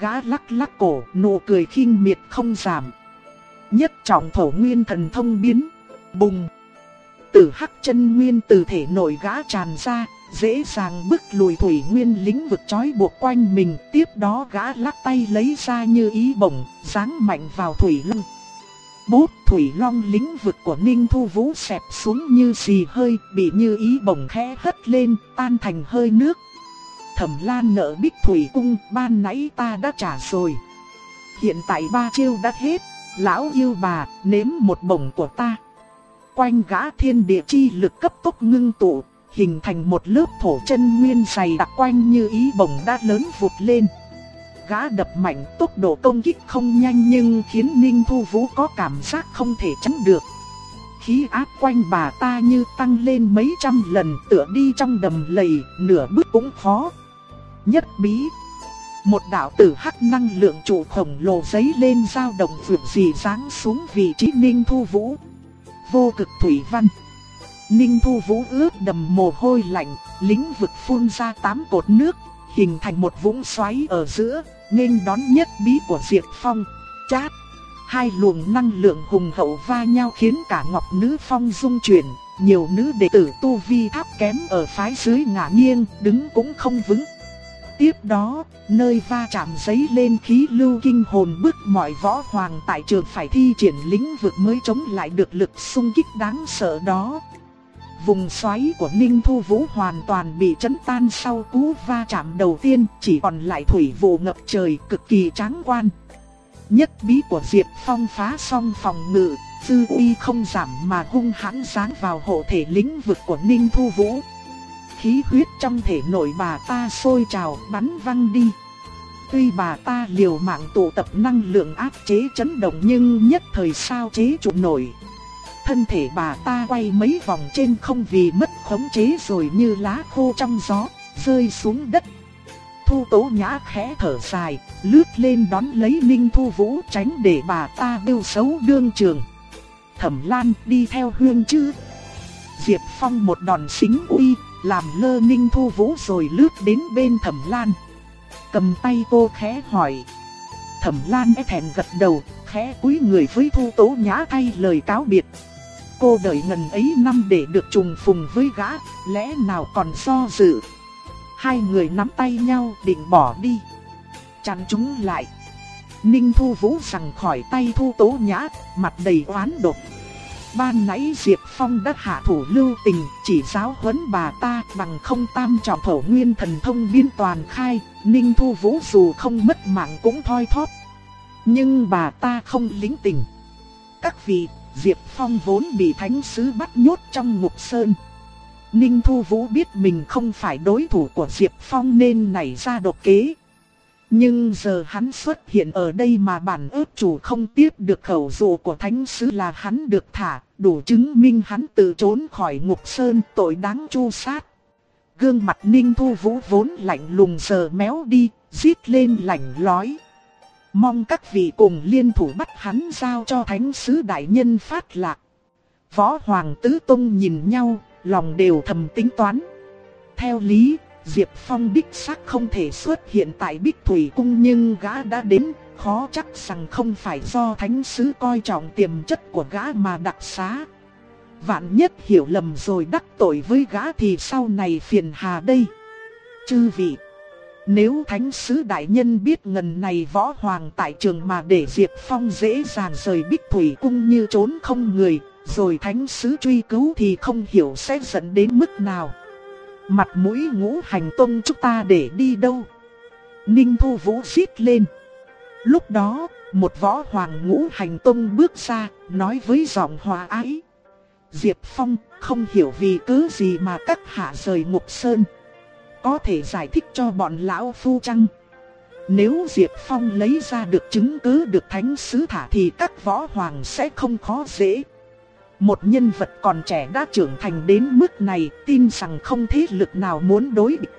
Gã lắc lắc cổ, nụ cười khinh miệt không giảm. Nhất trọng thổ nguyên thần thông biến. Bùng! tử hắc chân nguyên từ thể nội gã tràn ra, dễ dàng bức lùi thủy nguyên lĩnh vực trói buộc quanh mình, tiếp đó gã lắc tay lấy ra như ý bổng, giáng mạnh vào thủy lưng Bút thủy long lĩnh vực của Ninh Thu Vũ xẹp xuống như xì hơi, bị như ý bổng khẽ hất lên, tan thành hơi nước. Thẩm Lan nợ bích thủy cung, ban nãy ta đã trả rồi. Hiện tại ba chiêu đã hết, lão yêu bà, nếm một bổng của ta. Quanh gã thiên địa chi lực cấp tốc ngưng tụ, hình thành một lớp thổ chân nguyên dày đặc quanh như ý bồng đã lớn vụt lên. Gã đập mạnh tốc độ công kích không nhanh nhưng khiến Ninh Thu Vũ có cảm giác không thể tránh được. Khí áp quanh bà ta như tăng lên mấy trăm lần tựa đi trong đầm lầy, nửa bước cũng khó. Nhất bí Một đạo tử hắc năng lượng trụ khổng lồ giấy lên dao động vượt gì giáng xuống vị trí Ninh Thu Vũ. Vô cực thủy văn Ninh Thu Vũ ướt đầm mồ hôi lạnh, lĩnh vực phun ra tám cột nước, hình thành một vũng xoáy ở giữa, nghênh đón nhất bí của Diệp Phong. Chát! Hai luồng năng lượng hùng hậu va nhau khiến cả Ngọc Nữ Phong rung chuyển, nhiều nữ đệ tử tu vi tháp kém ở phái dưới ngả nghiêng, đứng cũng không vững. Tiếp đó, nơi va chạm giấy lên khí lưu kinh hồn bức mọi võ hoàng tại trường phải thi triển lĩnh vực mới chống lại được lực xung kích đáng sợ đó. Vùng xoáy của Ninh Thu Vũ hoàn toàn bị chấn tan sau cú va chạm đầu tiên, chỉ còn lại thủy vụ ngập trời cực kỳ tráng quan. Nhất bí của Diệp Phong phá xong phòng ngự, dư uy không giảm mà hung hãn giáng vào hộ thể lĩnh vực của Ninh Thu Vũ. Khí huyết trong thể nội bà ta sôi trào bắn văng đi. Tuy bà ta liều mạng tụ tập năng lượng áp chế chấn động nhưng nhất thời sao chế trụ nổi. Thân thể bà ta quay mấy vòng trên không vì mất khống chế rồi như lá khô trong gió, rơi xuống đất. Thu tố nhã khẽ thở dài, lướt lên đón lấy Ninh Thu Vũ tránh để bà ta bêu xấu đương trường. Thẩm Lan đi theo hương chứ. Diệp Phong một đòn xính uy, làm lơ Ninh Thu Vũ rồi lướt đến bên Thẩm Lan. Cầm tay cô khẽ hỏi. Thẩm Lan e thẹn gật đầu, khẽ cúi người với Thu Tố Nhã thay lời cáo biệt. Cô đợi ngần ấy năm để được trùng phùng với gã, lẽ nào còn do dự. Hai người nắm tay nhau định bỏ đi. chắn chúng lại. Ninh Thu Vũ rằng khỏi tay Thu Tố Nhã, mặt đầy oán độc. Ban nãy Diệp Phong đã hạ thủ lưu tình, chỉ giáo huấn bà ta bằng không tam trọng thổ nguyên thần thông biên toàn khai, Ninh Thu Vũ dù không mất mạng cũng thoi thóp. Nhưng bà ta không lính tình. Các vị Diệp Phong vốn bị thánh sứ bắt nhốt trong ngục sơn. Ninh Thu Vũ biết mình không phải đối thủ của Diệp Phong nên nảy ra độc kế. Nhưng giờ hắn xuất hiện ở đây mà bản ước chủ không tiếp được khẩu dụ của thánh sứ là hắn được thả, đủ chứng minh hắn tự trốn khỏi ngục sơn tội đáng chu sát. Gương mặt Ninh Thu Vũ vốn lạnh lùng giờ méo đi, rít lên lạnh lói. Mong các vị cùng liên thủ bắt hắn giao cho thánh sứ đại nhân phát lạc. Võ Hoàng Tứ Tông nhìn nhau, lòng đều thầm tính toán. Theo lý, Diệp Phong đích xác không thể xuất hiện tại Bích Thủy Cung nhưng gã đã đến, khó chắc rằng không phải do thánh sứ coi trọng tiềm chất của gã mà đặc xá. Vạn nhất hiểu lầm rồi đắc tội với gã thì sau này phiền hà đây. Chư vị nếu thánh sứ đại nhân biết ngần này võ hoàng tại trường mà để Diệp Phong dễ dàng rời bích thủy cung như trốn không người, rồi thánh sứ truy cứu thì không hiểu sẽ dẫn đến mức nào. Mặt mũi ngũ hành tông chúng ta để đi đâu? Ninh Thu Vũ xít lên. Lúc đó, một võ hoàng ngũ hành tông bước ra, nói với giọng hòa ái. Diệp Phong không hiểu vì cứ gì mà các hạ rời ngục sơn. Có thể giải thích cho bọn lão phu chăng? Nếu Diệp Phong lấy ra được chứng cứ được thánh sứ thả thì các võ hoàng sẽ không khó dễ. Một nhân vật còn trẻ đã trưởng thành đến mức này tin rằng không thế lực nào muốn đối địch.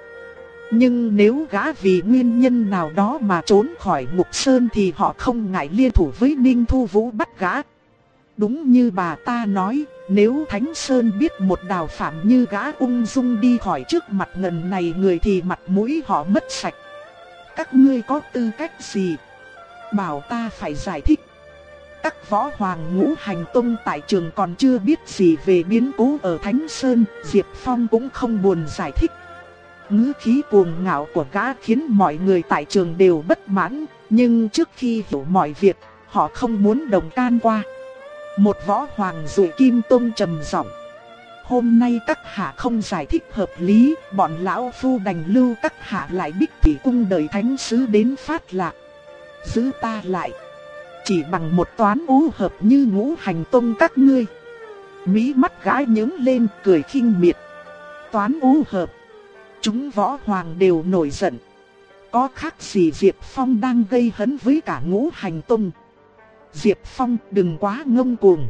Nhưng nếu gã vì nguyên nhân nào đó mà trốn khỏi ngục sơn thì họ không ngại liên thủ với Ninh Thu Vũ bắt gã. Đúng như bà ta nói, nếu Thánh Sơn biết một đào phạm như gã ung dung đi khỏi trước mặt ngần này người thì mặt mũi họ mất sạch. Các ngươi có tư cách gì? Bảo ta phải giải thích các võ hoàng ngũ hành tông tại trường còn chưa biết gì về biến cố ở Thánh Sơn, Diệp Phong cũng không buồn giải thích. Ngữ khí cuồng ngạo của gã khiến mọi người tại trường đều bất mãn, nhưng trước khi hiểu mọi việc, họ không muốn đồng can qua. Một võ hoàng rủi kim tông trầm giọng. Hôm nay các hạ không giải thích hợp lý, bọn lão phu đành lưu các hạ lại bích thủy cung đời thánh sứ đến phát lạc. Giữ ta lại. Chỉ bằng một toán ú hợp như ngũ hành tông các ngươi. Mí mắt gái nhướng lên cười khinh miệt. Toán ú hợp. Chúng võ hoàng đều nổi giận. Có khác gì Diệp Phong đang gây hấn với cả ngũ hành tông. Diệp Phong đừng quá ngông cuồng.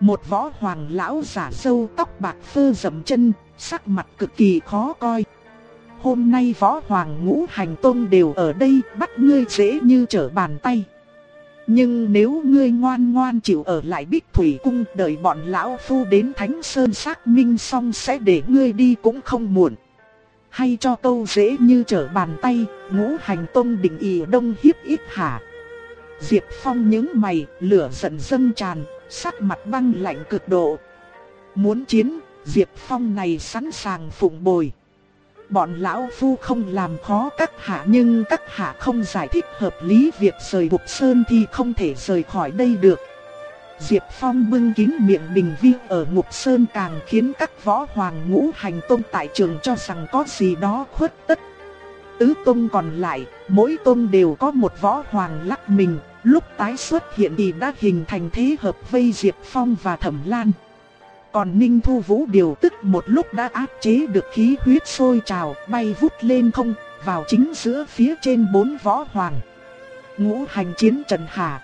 Một võ hoàng lão giả sâu tóc bạc phơ dầm chân, sắc mặt cực kỳ khó coi. Hôm nay võ hoàng ngũ hành tôn đều ở đây bắt ngươi dễ như trở bàn tay. Nhưng nếu ngươi ngoan ngoan chịu ở lại Bích Thủy Cung đợi bọn lão phu đến Thánh Sơn xác minh xong sẽ để ngươi đi cũng không muộn. Hay cho câu dễ như trở bàn tay, ngũ hành tông đỉnh ý đông hiếp ít hả. Diệp Phong những mày, lửa giận dâng tràn, sắc mặt băng lạnh cực độ. Muốn chiến, Diệp Phong này sẵn sàng phụng bồi. Bọn lão phu không làm khó các hạ nhưng các hạ không giải thích hợp lý việc rời Bục Sơn thì không thể rời khỏi đây được. Diệp Phong bưng kín miệng bình viên ở Ngục Sơn càng khiến các võ hoàng ngũ hành tôn tại trường cho rằng có gì đó khuất tất. Tứ tôn còn lại, mỗi tôn đều có một võ hoàng lắc mình, lúc tái xuất hiện thì đã hình thành thế hợp vây Diệp Phong và Thẩm Lan. Còn Ninh Thu Vũ điều tức một lúc đã áp chế được khí huyết sôi trào, bay vút lên không, vào chính giữa phía trên bốn võ hoàng. Ngũ hành chiến Trần Hà.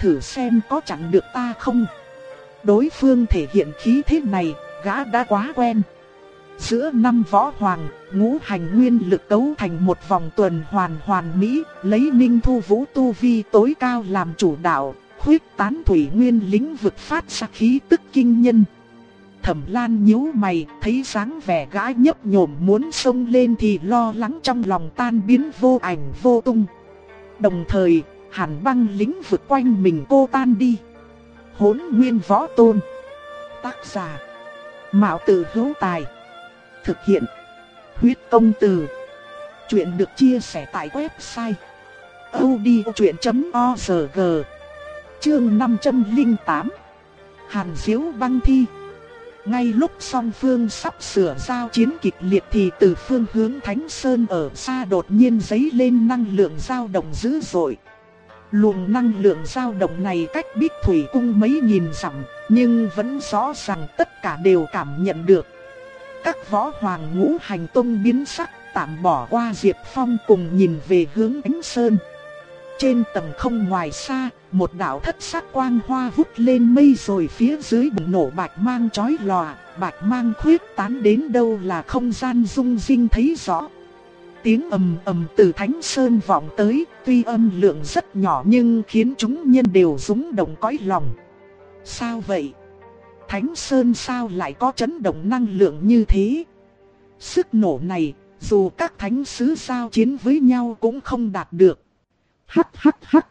Thử xem có chặn được ta không? Đối phương thể hiện khí thế này, gã đã quá quen. Giữa năm võ hoàng, ngũ hành nguyên lực cấu thành một vòng tuần hoàn hoàn mỹ, lấy ninh thu vũ tu vi tối cao làm chủ đạo, khuyết tán thủy nguyên lĩnh vực phát ra khí tức kinh nhân. Thẩm Lan nhíu mày, thấy dáng vẻ gã nhấp nhổm muốn xông lên thì lo lắng trong lòng tan biến vô ảnh vô tung. Đồng thời, hàn băng lính vực quanh mình cô tan đi. Hốn nguyên võ tôn. Tác giả. Mạo tử hữu tài. Thực hiện. Huyết công từ. Chuyện được chia sẻ tại website. odchuyện.org Chương 508 Hàn Diếu băng thi ngay lúc song phương sắp sửa giao chiến kịch liệt thì từ phương hướng Thánh Sơn ở xa đột nhiên dấy lên năng lượng dao động dữ dội. Luồng năng lượng dao động này cách Bích Thủy Cung mấy nghìn dặm, nhưng vẫn rõ ràng tất cả đều cảm nhận được. Các võ hoàng ngũ hành tông biến sắc, tạm bỏ qua Diệp Phong cùng nhìn về hướng Thánh Sơn. Trên tầng không ngoài xa, một đạo thất sắc quang hoa vút lên mây rồi phía dưới bùng nổ bạch mang chói lòa, bạch mang khuyết tán đến đâu là không gian rung rinh thấy rõ. Tiếng ầm ầm từ thánh sơn vọng tới, tuy âm lượng rất nhỏ nhưng khiến chúng nhân đều rúng động cõi lòng. Sao vậy? Thánh sơn sao lại có chấn động năng lượng như thế? Sức nổ này, dù các thánh sứ sao chiến với nhau cũng không đạt được. Hắc hắc hắc.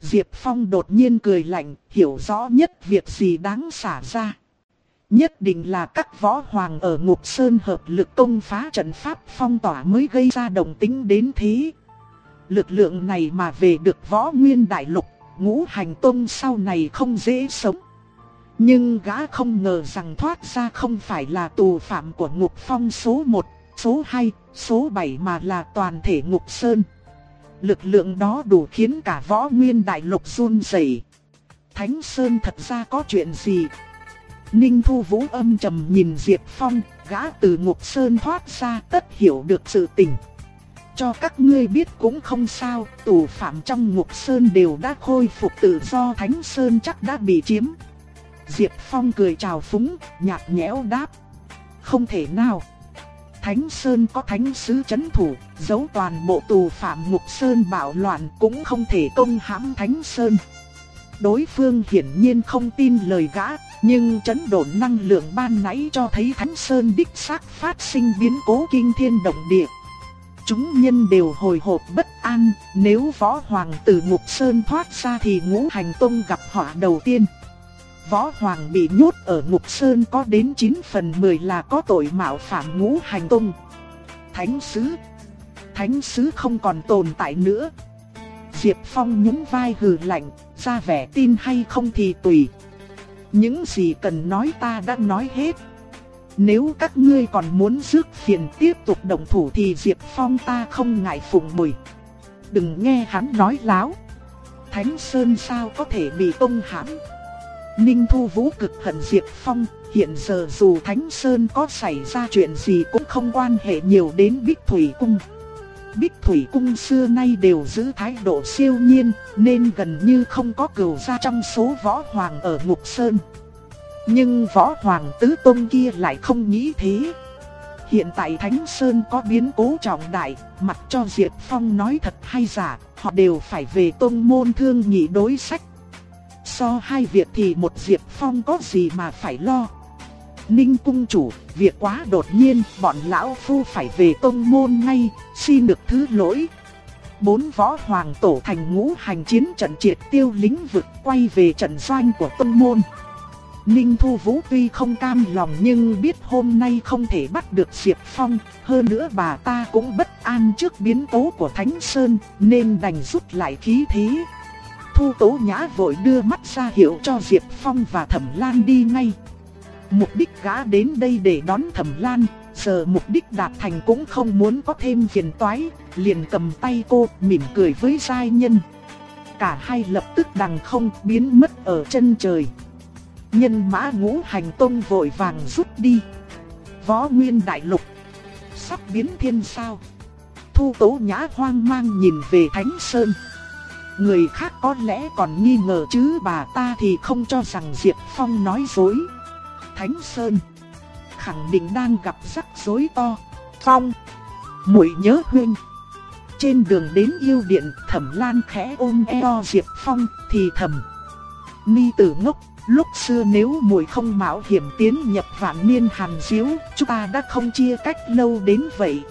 Diệp Phong đột nhiên cười lạnh, hiểu rõ nhất việc gì đáng xả ra. Nhất định là các võ hoàng ở Ngục Sơn hợp lực công phá trận pháp phong tỏa mới gây ra đồng tính đến thế. Lực lượng này mà về được võ nguyên đại lục, ngũ hành tông sau này không dễ sống. Nhưng gã không ngờ rằng thoát ra không phải là tù phạm của ngục phong số 1, số 2, số 7 mà là toàn thể ngục sơn. Lực lượng đó đủ khiến cả võ nguyên đại lục run rẩy. Thánh Sơn thật ra có chuyện gì? Ninh Thu Vũ âm trầm nhìn Diệp Phong, gã từ ngục sơn thoát ra tất hiểu được sự tình. Cho các ngươi biết cũng không sao, tù phạm trong ngục sơn đều đã khôi phục tự do Thánh Sơn chắc đã bị chiếm. Diệp Phong cười chào phúng, nhạt nhẽo đáp. Không thể nào. Thánh Sơn có thánh sứ chấn thủ, giấu toàn bộ tù phạm ngục Sơn bạo loạn cũng không thể công hãm Thánh Sơn. Đối phương hiển nhiên không tin lời gã, nhưng chấn độn năng lượng ban nãy cho thấy Thánh Sơn đích xác phát sinh biến cố kinh thiên động địa. chúng nhân đều hồi hộp bất an, nếu võ hoàng từ ngục sơn thoát ra thì ngũ hành tông gặp họa đầu tiên. Võ hoàng bị nhốt ở ngục sơn có đến 9 phần 10 là có tội mạo phạm ngũ hành tông. Thánh sứ Thánh sứ không còn tồn tại nữa. Diệp Phong nhún vai hừ lạnh, ra vẻ tin hay không thì tùy. Những gì cần nói ta đã nói hết. Nếu các ngươi còn muốn rước phiền tiếp tục động thủ thì Diệp Phong ta không ngại phụng bồi. Đừng nghe hắn nói láo. Thánh Sơn sao có thể bị công hãm. Ninh Thu Vũ cực hận Diệp Phong, hiện giờ dù Thánh Sơn có xảy ra chuyện gì cũng không quan hệ nhiều đến Bích Thủy Cung. Bích Thủy Cung xưa nay đều giữ thái độ siêu nhiên, nên gần như không có cửu gia trong số võ hoàng ở Ngục Sơn. Nhưng võ hoàng tứ tôn kia lại không nghĩ thế. Hiện tại Thánh Sơn có biến cố trọng đại, mặc cho Diệp Phong nói thật hay giả, họ đều phải về tôn môn thương nghị đối sách. So hai việc thì một Diệp Phong có gì mà phải lo. Ninh cung chủ, việc quá đột nhiên, bọn lão phu phải về tông môn ngay, xin được thứ lỗi. Bốn võ hoàng tổ thành ngũ hành chiến trận triệt tiêu lính vực quay về trận doanh của tông môn. Ninh Thu Vũ tuy không cam lòng nhưng biết hôm nay không thể bắt được Diệp Phong, hơn nữa bà ta cũng bất an trước biến cố của Thánh Sơn, nên đành rút lại khí thế. Thu Tố Nhã vội đưa mắt ra hiệu cho Diệp Phong và Thẩm Lan đi ngay. Mục đích gã đến đây để đón Thẩm Lan, giờ mục đích đạt thành cũng không muốn có thêm phiền toái, liền cầm tay cô mỉm cười với giai nhân. Cả hai lập tức đằng không biến mất ở chân trời. Nhân mã ngũ hành tôn vội vàng rút đi. Võ Nguyên Đại Lục Sắp biến thiên sao Thu Tố Nhã hoang mang nhìn về Thánh Sơn Người khác có lẽ còn nghi ngờ chứ bà ta thì không cho rằng Diệp Phong nói dối. Thánh Sơn. Khẳng định đang gặp rắc rối to. Phong. Muội nhớ huynh. Trên đường đến yêu điện thẩm lan khẽ ôm eo Diệp Phong thì thầm. Ni tử ngốc Lúc xưa nếu muội không mạo hiểm tiến nhập vạn niên hàn diếu, chúng ta đã không chia cách lâu đến vậy.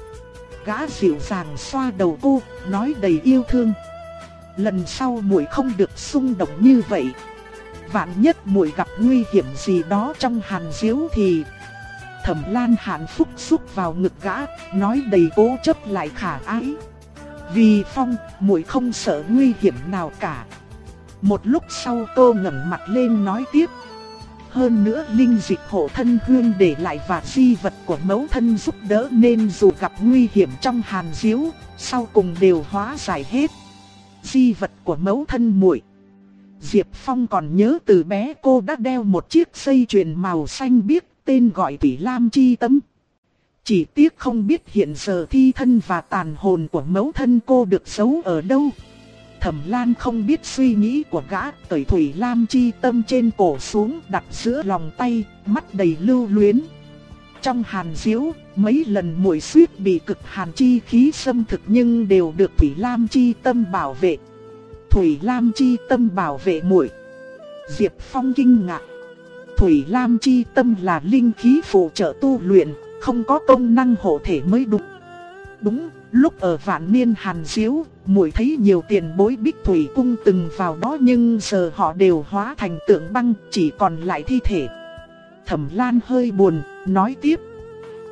Gã dịu dàng xoa đầu cô, nói đầy yêu thương. Lần sau muội không được xung động như vậy. Vạn nhất muội gặp nguy hiểm gì đó trong hàn diếu thì Thẩm Lan Hàn phúc xúc vào ngực gã, nói đầy cố chấp lại khả ái. Vì Phong, muội không sợ nguy hiểm nào cả. Một lúc sau cô ngẩng mặt lên nói tiếp. Hơn nữa linh dịch hộ thân hương để lại và di vật của mẫu thân giúp đỡ nên dù gặp nguy hiểm trong hàn diếu, sau cùng đều hóa giải hết. Di vật của mẫu thân muội. Diệp Phong còn nhớ từ bé cô đã đeo một chiếc dây chuyền màu xanh biếc tên gọi tỷ Lam Chi Tâm. Chỉ tiếc không biết hiện giờ thi thân và tàn hồn của mẫu thân cô được giấu ở đâu. Thẩm Lan không biết suy nghĩ của gã, tẩy thủy lam chi tâm trên cổ xuống, đặt giữa lòng tay, mắt đầy lưu luyến. Trong hàn diễu, mấy lần muội suýt bị cực hàn chi khí xâm thực nhưng đều được thủy lam chi tâm bảo vệ. Thủy lam chi tâm bảo vệ muội. Diệp Phong kinh ngạc. Thủy lam chi tâm là linh khí phụ trợ tu luyện, không có công năng hộ thể mới đúng. Đúng, lúc ở vạn niên hàn Diễu, muội thấy nhiều tiền bối bích thủy cung từng vào đó nhưng giờ họ đều hóa thành tượng băng, chỉ còn lại thi thể. Thẩm Lan hơi buồn, nói tiếp.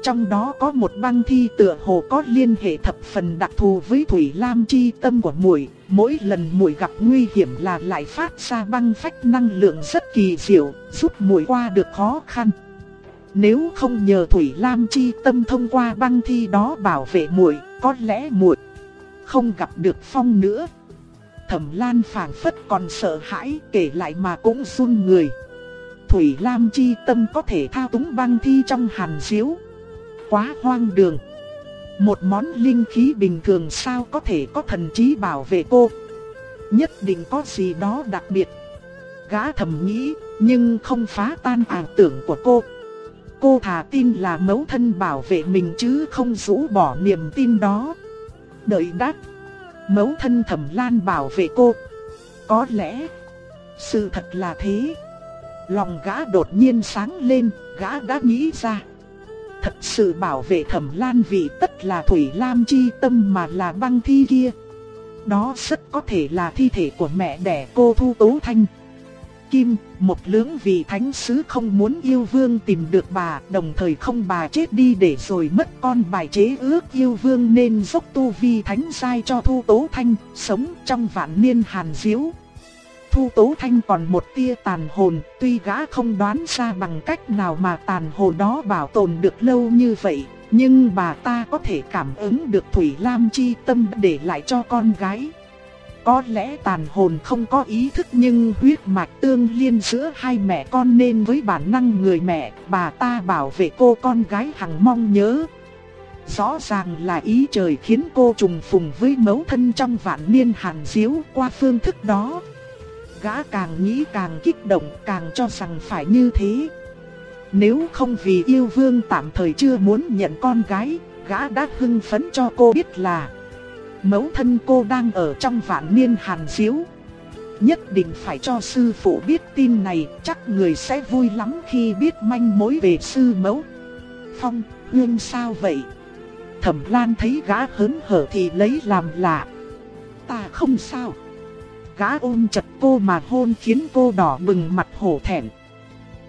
Trong đó có một băng thi tựa hồ có liên hệ thập phần đặc thù với Thủy Lam chi tâm của muội, mỗi lần muội gặp nguy hiểm là lại phát ra băng phách năng lượng rất kỳ diệu, giúp muội qua được khó khăn. Nếu không nhờ Thủy Lam chi tâm thông qua băng thi đó bảo vệ muội, có lẽ muội không gặp được phong nữa. Thẩm Lan phảng phất còn sợ hãi kể lại mà cũng run người. Thủy Lam chi tâm có thể thao túng băng thi trong hàn diếu. Quá hoang đường. Một món linh khí bình thường sao có thể có thần trí bảo vệ cô. Nhất định có gì đó đặc biệt. Gã thầm nghĩ, nhưng không phá tan ảo tưởng của cô. Cô thà tin là mẫu thân bảo vệ mình chứ không rũ bỏ niềm tin đó. Đợi đắt. Mẫu thân thẩm lan bảo vệ cô. Có lẽ. Sự thật là thế. Lòng gã đột nhiên sáng lên, gã đã nghĩ ra. thật sự bảo vệ thẩm lan vị tất là Thủy Lam chi tâm mà là băng thi kia. Đó rất có thể là thi thể của mẹ đẻ cô Thu Tố Thanh. Kim, một lưỡng vị thánh sứ không muốn yêu vương tìm được bà, đồng thời không bà chết đi để rồi mất con bài chế ước yêu vương nên dốc tu vi thánh sai cho Thu Tố Thanh, sống trong vạn niên hàn diếu. Thu Tố Thanh còn một tia tàn hồn, tuy gã không đoán ra bằng cách nào mà tàn hồn đó bảo tồn được lâu như vậy, nhưng bà ta có thể cảm ứng được Thủy Lam chi tâm để lại cho con gái. Có lẽ tàn hồn không có ý thức nhưng huyết mạch tương liên giữa hai mẹ con nên với bản năng người mẹ, bà ta bảo vệ cô con gái hằng mong nhớ. Rõ ràng là ý trời khiến cô trùng phùng với mẫu thân trong vạn niên hàn diếu qua phương thức đó. Gã càng nghĩ càng kích động càng cho rằng phải như thế. Nếu không vì yêu vương tạm thời chưa muốn nhận con gái, gã đã hưng phấn cho cô biết là mẫu thân cô đang ở trong vạn niên hàn diếu. Nhất định phải cho sư phụ biết tin này, chắc người sẽ vui lắm khi biết manh mối về sư mẫu. Phong, Hương sao vậy? Thẩm Lan thấy gã hớn hở thì lấy làm lạ. Ta không sao. Gã ôm chặt cô mà hôn khiến cô đỏ bừng mặt hổ thẹn.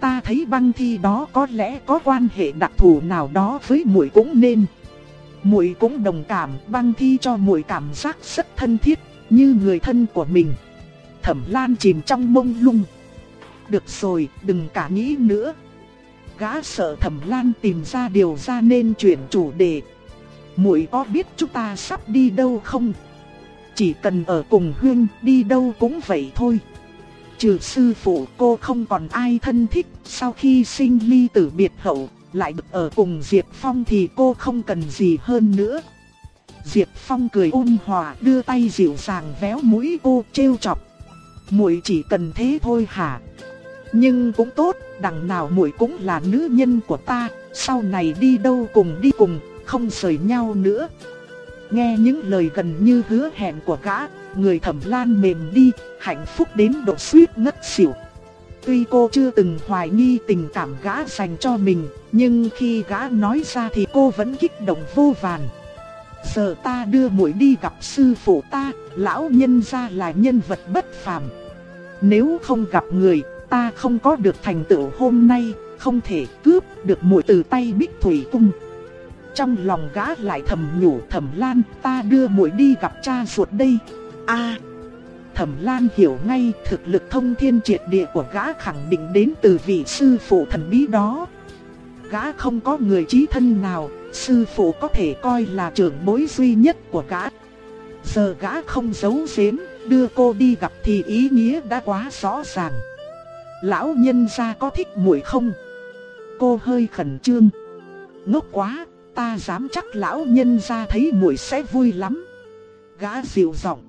Ta thấy băng thi đó có lẽ có quan hệ đặc thù nào đó với muội cũng nên muội cũng đồng cảm, băng thi cho muội cảm giác rất thân thiết, như người thân của mình. Thẩm Lan chìm trong mông lung. Được rồi, đừng cả nghĩ nữa. Gã sợ Thẩm Lan tìm ra điều ra nên chuyển chủ đề. Muội có biết chúng ta sắp đi đâu không? Chỉ cần ở cùng Huyên, đi đâu cũng vậy thôi. Trừ sư phụ cô không còn ai thân thích, sau khi sinh ly tử biệt hậu, lại được ở cùng Diệp Phong thì cô không cần gì hơn nữa. Diệp Phong cười ôn hòa đưa tay dịu dàng véo mũi cô trêu chọc. Muội chỉ cần thế thôi hả? Nhưng cũng tốt, đằng nào muội cũng là nữ nhân của ta, sau này đi đâu cùng đi cùng, không rời nhau nữa. Nghe những lời gần như hứa hẹn của gã, người thẩm lan mềm đi, hạnh phúc đến độ suýt ngất xỉu. Tuy cô chưa từng hoài nghi tình cảm gã dành cho mình, nhưng khi gã nói ra thì cô vẫn kích động vô vàn. Giờ ta đưa muội đi gặp sư phụ ta, lão nhân gia là nhân vật bất phàm. Nếu không gặp người, ta không có được thành tựu hôm nay, không thể cướp được muội từ tay Bích Thủy cung. Trong lòng gã lại thầm nhủ thầm Lan, ta đưa muội đi gặp cha ruột đây. A Thẩm Lan hiểu ngay thực lực thông thiên triệt địa của gã khẳng định đến từ vị sư phụ thần bí đó. Gã không có người trí thân nào, sư phụ có thể coi là trưởng bối duy nhất của gã. Giờ gã không giấu giếm, đưa cô đi gặp thì ý nghĩa đã quá rõ ràng. Lão nhân gia có thích muội không? Cô hơi khẩn trương. Ngốc quá, ta dám chắc lão nhân gia thấy muội sẽ vui lắm. Gã dịu giọng.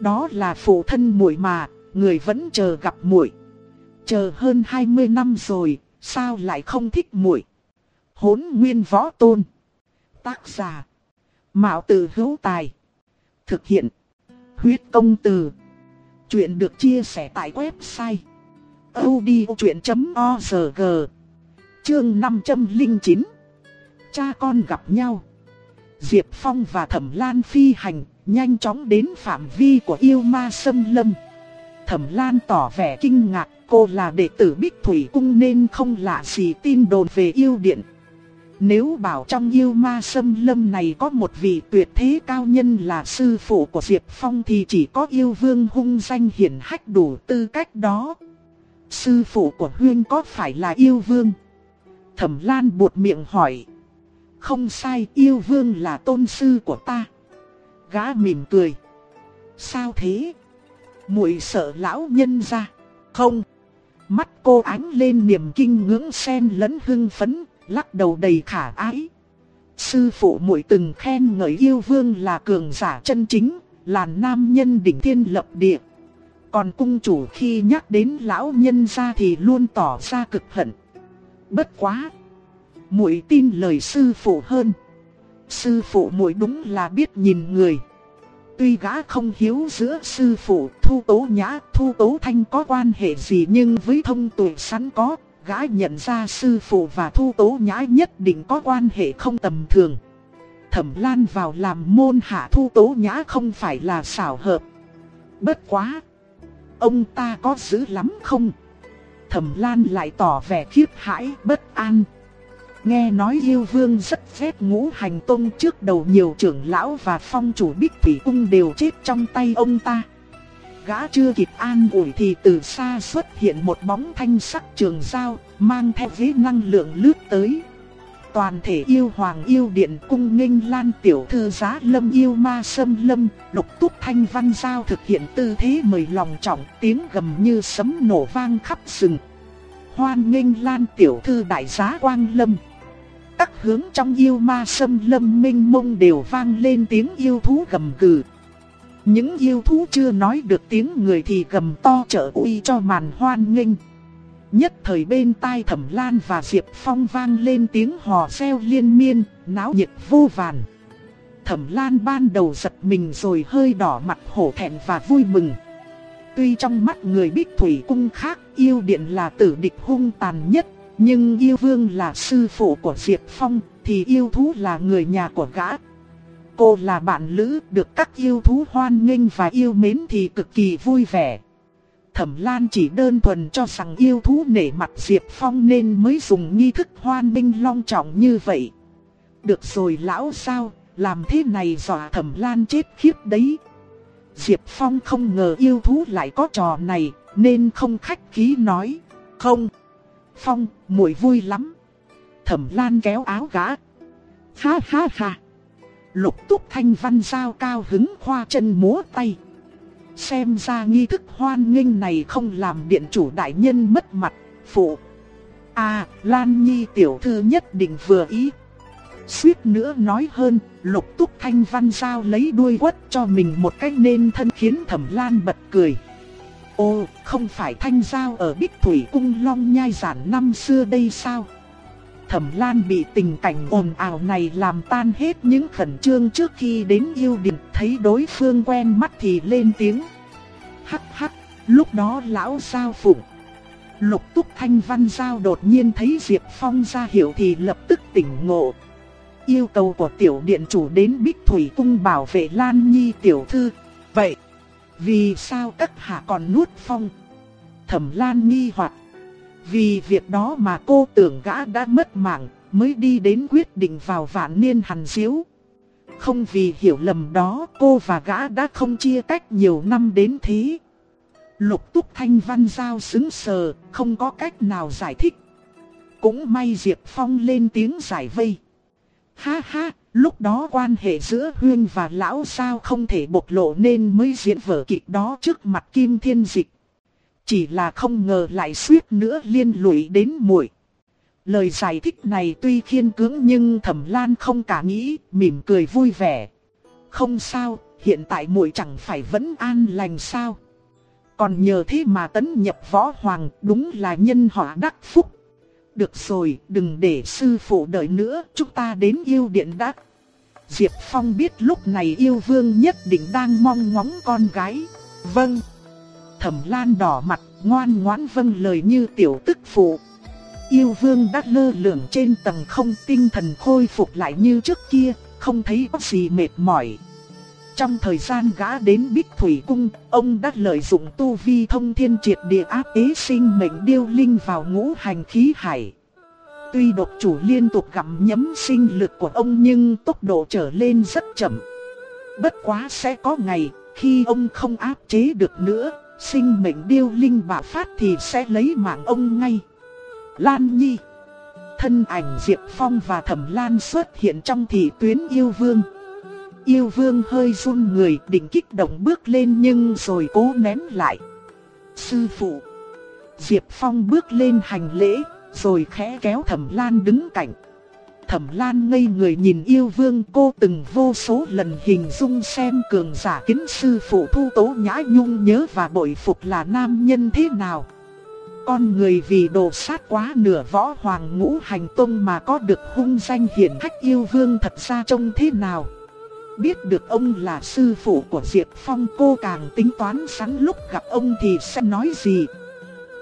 Đó là phụ thân muội mà, người vẫn chờ gặp muội. Chờ hơn 20 năm rồi, sao lại không thích muội? Hỗn Nguyên Võ Tôn. Tác giả: Mạo Từ Hữu Tài. Thực hiện: Huyết Công Từ. Chuyện được chia sẻ tại website audiochuyen.org. Chương 509. Cha con gặp nhau. Diệp Phong và Thẩm Lan phi hành, nhanh chóng đến phạm vi của yêu ma sâm lâm. Thẩm Lan tỏ vẻ kinh ngạc, cô là đệ tử Bích Thủy Cung nên không lạ gì tin đồn về yêu điện. Nếu bảo trong yêu ma sâm lâm này có một vị tuyệt thế cao nhân là sư phụ của Diệp Phong thì chỉ có yêu vương hung danh hiển hách đủ tư cách đó. Sư phụ của Huyên có phải là yêu vương? Thẩm Lan buột miệng hỏi. Không sai, yêu vương là tôn sư của ta. Gã mỉm cười. Sao thế? muội sợ lão nhân ra. Không. Mắt cô ánh lên niềm kinh ngưỡng sen lẫn hưng phấn, lắc đầu đầy khả ái. Sư phụ muội từng khen ngợi yêu vương là cường giả chân chính, là nam nhân đỉnh thiên lập địa. Còn cung chủ khi nhắc đến lão nhân ra thì luôn tỏ ra cực hận. Bất quá, muội tin lời sư phụ hơn. Sư phụ muội đúng là biết nhìn người. Tuy gã không hiếu giữa sư phụ Thu Tố Nhã, Thu Tố Thanh có quan hệ gì nhưng với thông tuệ sẵn có, gã nhận ra sư phụ và thu tố nhã nhất định có quan hệ không tầm thường. Thẩm Lan vào làm môn hạ thu tố nhã không phải là xảo hợp. Bất quá! Ông ta có dữ lắm không? Thẩm Lan lại tỏ vẻ khiếp hãi, bất an. Nghe nói yêu vương rất phép ngũ hành tông trước đầu nhiều trưởng lão và phong chủ bích thủy cung đều chết trong tay ông ta. Gã chưa kịp an ủi thì từ xa xuất hiện một bóng thanh sắc trường dao, mang theo vế năng lượng lướt tới. Toàn thể yêu hoàng yêu điện cung nghênh lan tiểu thư giá lâm yêu ma sâm lâm, lục túc thanh văn giao thực hiện tư thế mời lòng trọng, tiếng gầm như sấm nổ vang khắp rừng. Hoan nghênh lan tiểu thư đại giá quang lâm. Các hướng trong yêu ma sâm lâm minh mông đều vang lên tiếng yêu thú gầm gừ. Những yêu thú chưa nói được tiếng người thì gầm to trợ uy cho màn hoan nghênh. Nhất thời bên tai Thẩm Lan và Diệp Phong vang lên tiếng hò reo liên miên, náo nhiệt vô vàn. Thẩm Lan ban đầu giật mình rồi hơi đỏ mặt hổ thẹn và vui mừng. Tuy trong mắt người Bích Thủy cung khác, yêu điện là tử địch hung tàn nhất, nhưng yêu vương là sư phụ của Diệp Phong, thì yêu thú là người nhà của gã. Cô là bạn lữ, được các yêu thú hoan nghênh và yêu mến thì cực kỳ vui vẻ. Thẩm Lan chỉ đơn thuần cho rằng yêu thú nể mặt Diệp Phong nên mới dùng nghi thức hoan minh long trọng như vậy. Được rồi lão sao, làm thế này dọa Thẩm Lan chết khiếp đấy. Diệp Phong không ngờ yêu thú lại có trò này, nên không khách khí nói. Không, Phong, muội vui lắm. Thẩm Lan kéo áo gã. Ha ha ha. Lục túc thanh văn giao cao hứng khoa chân múa tay. Xem ra nghi thức hoan nghênh này không làm điện chủ đại nhân mất mặt, phụ. À, Lan Nhi tiểu thư nhất định vừa ý. Suýt nữa nói hơn, lục túc thanh văn giao lấy đuôi quất cho mình một cách nên thân khiến thẩm lan bật cười. Ô, không phải thanh giao ở Bích Thủy Cung Long Nhai giản năm xưa đây sao? Thẩm Lan bị tình cảnh ồn ào này làm tan hết những khẩn trương trước khi đến yêu điện, thấy đối phương quen mắt thì lên tiếng. Hắc hắc, lúc đó lão sao phụng. Lục túc thanh văn giao đột nhiên thấy Diệp Phong ra hiểu thì lập tức tỉnh ngộ. Yêu cầu của tiểu điện chủ đến Bích Thủy Cung bảo vệ Lan Nhi tiểu thư. Vậy, vì sao các hạ còn nuốt phong? Thẩm Lan nghi hoặc vì việc đó mà cô tưởng gã đã mất mạng, mới đi đến quyết định vào vạn niên hàn diếu. Không vì hiểu lầm đó cô và gã đã không chia cách nhiều năm đến thế. Lục túc thanh văn giao xứng sờ, không có cách nào giải thích. Cũng may Diệp Phong lên tiếng giải vây. Ha ha, lúc đó quan hệ giữa Huyên và Lão sao không thể bộc lộ nên mới diễn vở kịch đó trước mặt Kim Thiên Dịch. Chỉ là không ngờ lại suýt nữa liên lụy đến muội. Lời giải thích này tuy khiên cưỡng nhưng Thẩm Lan không cả nghĩ, mỉm cười vui vẻ. Không sao, hiện tại muội chẳng phải vẫn an lành sao? Còn nhờ thế mà tấn nhập võ hoàng, đúng là nhân họa đắc phúc. Được rồi, đừng để sư phụ đợi nữa, chúng ta đến yêu điện đắc. Diệp Phong biết lúc này yêu vương nhất định đang mong ngóng con gái. Vâng. Thẩm Lan đỏ mặt, ngoan ngoãn vâng lời như tiểu tức phụ. Yêu vương đã lơ lửng trên tầng không tinh thần khôi phục lại như trước kia, không thấy có gì mệt mỏi. Trong thời gian gã đến Bích Thủy Cung, ông đã lợi dụng tu vi thông thiên triệt địa áp ế sinh mệnh điêu linh vào ngũ hành khí hải. Tuy độc chủ liên tục gặm nhấm sinh lực của ông nhưng tốc độ trở lên rất chậm. Bất quá sẽ có ngày, khi ông không áp chế được nữa, sinh mệnh điêu linh bạo phát thì sẽ lấy mạng ông ngay. Lan Nhi Thân ảnh Diệp Phong và Thẩm Lan xuất hiện trong thị tuyến yêu vương. Yêu vương hơi run người định kích động bước lên nhưng rồi cố nén lại. Sư phụ Diệp Phong bước lên hành lễ, rồi khẽ kéo Thẩm Lan đứng cạnh. Thẩm Lan ngây người nhìn yêu vương, cô từng vô số lần hình dung xem cường giả kính sư phụ thu tố nhã nhung nhớ và bội phục là nam nhân thế nào. Con người vì đồ sát quá nửa võ hoàng ngũ hành tông mà có được hung danh hiển hách yêu vương thật ra trông thế nào. Biết được ông là sư phụ của Diệp Phong, cô càng tính toán sẵn lúc gặp ông thì sẽ nói gì.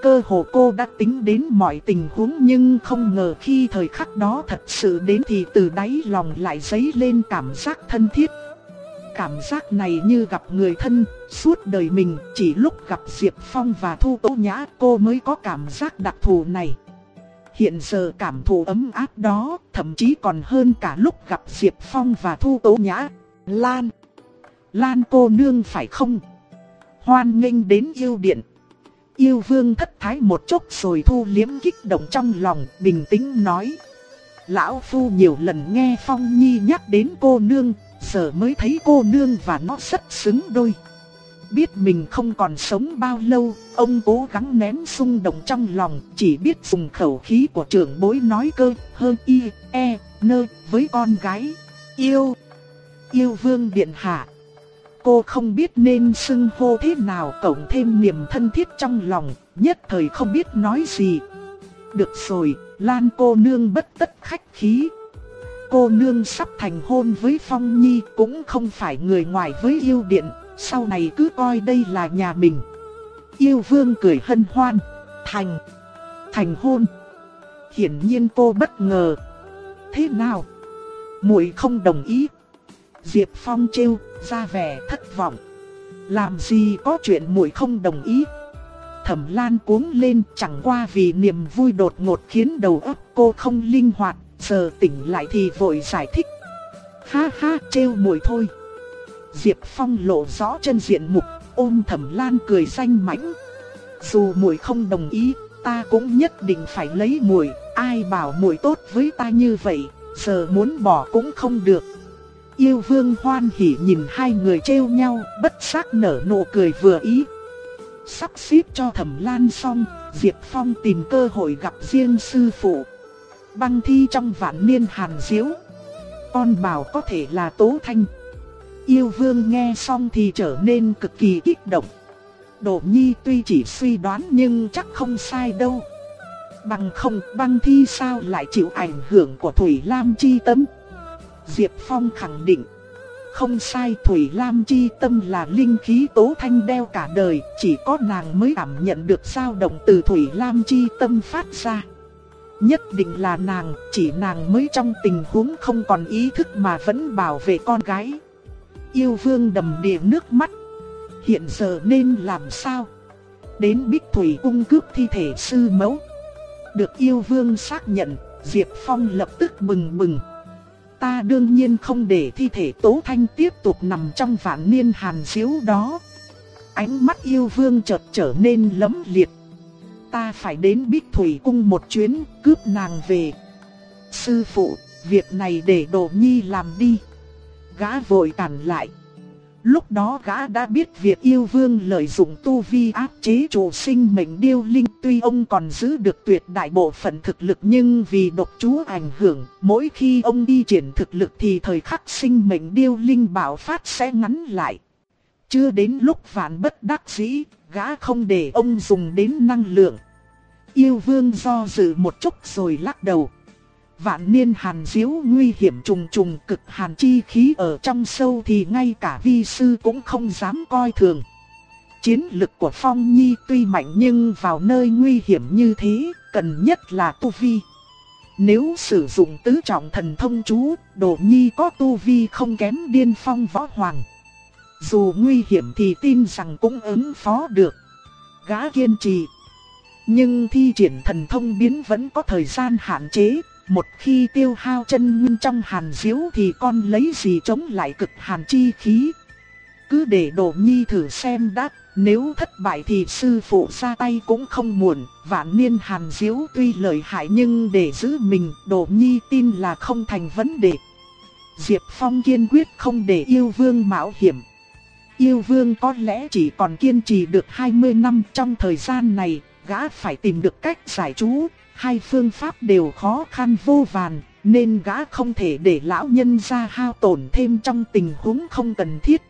Cơ hồ cô đã tính đến mọi tình huống nhưng không ngờ khi thời khắc đó thật sự đến thì từ đáy lòng lại dấy lên cảm giác thân thiết. Cảm giác này như gặp người thân, suốt đời mình chỉ lúc gặp Diệp Phong và Thu Tố Nhã cô mới có cảm giác đặc thù này. Hiện giờ cảm thụ ấm áp đó thậm chí còn hơn cả lúc gặp Diệp Phong và Thu Tố Nhã. Lan! Lan cô nương phải không? Hoan nghênh đến yêu điện. Yêu vương thất thái một chút rồi thu liếm kích động trong lòng, bình tĩnh nói. Lão Phu nhiều lần nghe Phong Nhi nhắc đến cô nương, giờ mới thấy cô nương và nó rất xứng đôi. Biết mình không còn sống bao lâu, ông cố gắng nén xung động trong lòng, chỉ biết dùng khẩu khí của trưởng bối nói cơ, hơn y, e, nơ, với con gái. Yêu, yêu vương điện hạ cô không biết nên xưng hô thế nào cộng thêm niềm thân thiết trong lòng, nhất thời không biết nói gì. Được rồi, Lan cô nương bất tất khách khí. Cô nương sắp thành hôn với Phong Nhi cũng không phải người ngoài với yêu điện, sau này cứ coi đây là nhà mình. Yêu vương cười hân hoan, thành, thành hôn. Hiển nhiên cô bất ngờ. Thế nào? muội không đồng ý. Diệp Phong trêu, ra vẻ thất vọng. Làm gì có chuyện muội không đồng ý. Thẩm Lan cuống lên chẳng qua vì niềm vui đột ngột khiến đầu óc cô không linh hoạt, giờ tỉnh lại thì vội giải thích. Ha ha, trêu muội thôi. Diệp Phong lộ rõ chân diện mục, ôm Thẩm Lan cười xanh mãnh. Dù muội không đồng ý, ta cũng nhất định phải lấy muội, ai bảo muội tốt với ta như vậy, giờ muốn bỏ cũng không được. Yêu vương hoan hỉ nhìn hai người trêu nhau, bất giác nở nụ cười vừa ý. Sắp xếp cho thẩm lan xong, Diệp Phong tìm cơ hội gặp riêng sư phụ. Băng thi trong vạn niên hàn diếu. Con bảo có thể là Tố Thanh. Yêu vương nghe xong thì trở nên cực kỳ kích động. Đỗ Nhi tuy chỉ suy đoán nhưng chắc không sai đâu. Bằng không băng thi sao lại chịu ảnh hưởng của Thủy Lam chi tâm. Diệp Phong khẳng định. Không sai Thủy Lam chi tâm là linh khí tố thanh đeo cả đời, chỉ có nàng mới cảm nhận được sao động từ Thủy Lam chi tâm phát ra. Nhất định là nàng, chỉ nàng mới trong tình huống không còn ý thức mà vẫn bảo vệ con gái. Yêu vương đầm đìa nước mắt. Hiện giờ nên làm sao? Đến Bích Thủy cung cướp thi thể sư mẫu. Được yêu vương xác nhận, Diệp Phong lập tức bừng bừng. Ta đương nhiên không để thi thể Tố Thanh tiếp tục nằm trong vạn niên hàn diếu đó. Ánh mắt yêu vương chợt trở nên lấm liệt. Ta phải đến Bích Thủy Cung một chuyến, cướp nàng về. Sư phụ, việc này để Đồ Nhi làm đi. Gã vội cản lại. Lúc đó gã đã biết việc yêu vương lợi dụng tu vi áp chế chủ sinh mệnh điêu linh tuy ông còn giữ được tuyệt đại bộ phận thực lực nhưng vì độc chú ảnh hưởng, mỗi khi ông đi triển thực lực thì thời khắc sinh mệnh điêu linh bạo phát sẽ ngắn lại. Chưa đến lúc vạn bất đắc dĩ, gã không để ông dùng đến năng lượng. Yêu vương do dự một chút rồi lắc đầu. Vạn niên hàn diếu nguy hiểm trùng trùng cực hàn chi khí ở trong sâu thì ngay cả vi sư cũng không dám coi thường. Chiến lực của Phong Nhi tuy mạnh nhưng vào nơi nguy hiểm như thế, cần nhất là tu vi. Nếu sử dụng tứ trọng thần thông chú, Đồ Nhi có tu vi không kém điên phong võ hoàng. Dù nguy hiểm thì tin rằng cũng ứng phó được. Gã kiên trì. Nhưng thi triển thần thông biến vẫn có thời gian hạn chế, một khi tiêu hao chân nguyên trong hàn diếu thì con lấy gì chống lại cực hàn chi khí. Cứ để đổ Nhi thử xem đã, nếu thất bại thì sư phụ ra tay cũng không muộn. Vạn niên hàn diếu tuy lợi hại nhưng để giữ mình, đổ Nhi tin là không thành vấn đề. Diệp Phong kiên quyết không để yêu vương mạo hiểm. Yêu vương có lẽ chỉ còn kiên trì được 20 năm trong thời gian này, gã phải tìm được cách giải chú, hai phương pháp đều khó khăn vô vàn, nên gã không thể để lão nhân ra hao tổn thêm trong tình huống không cần thiết.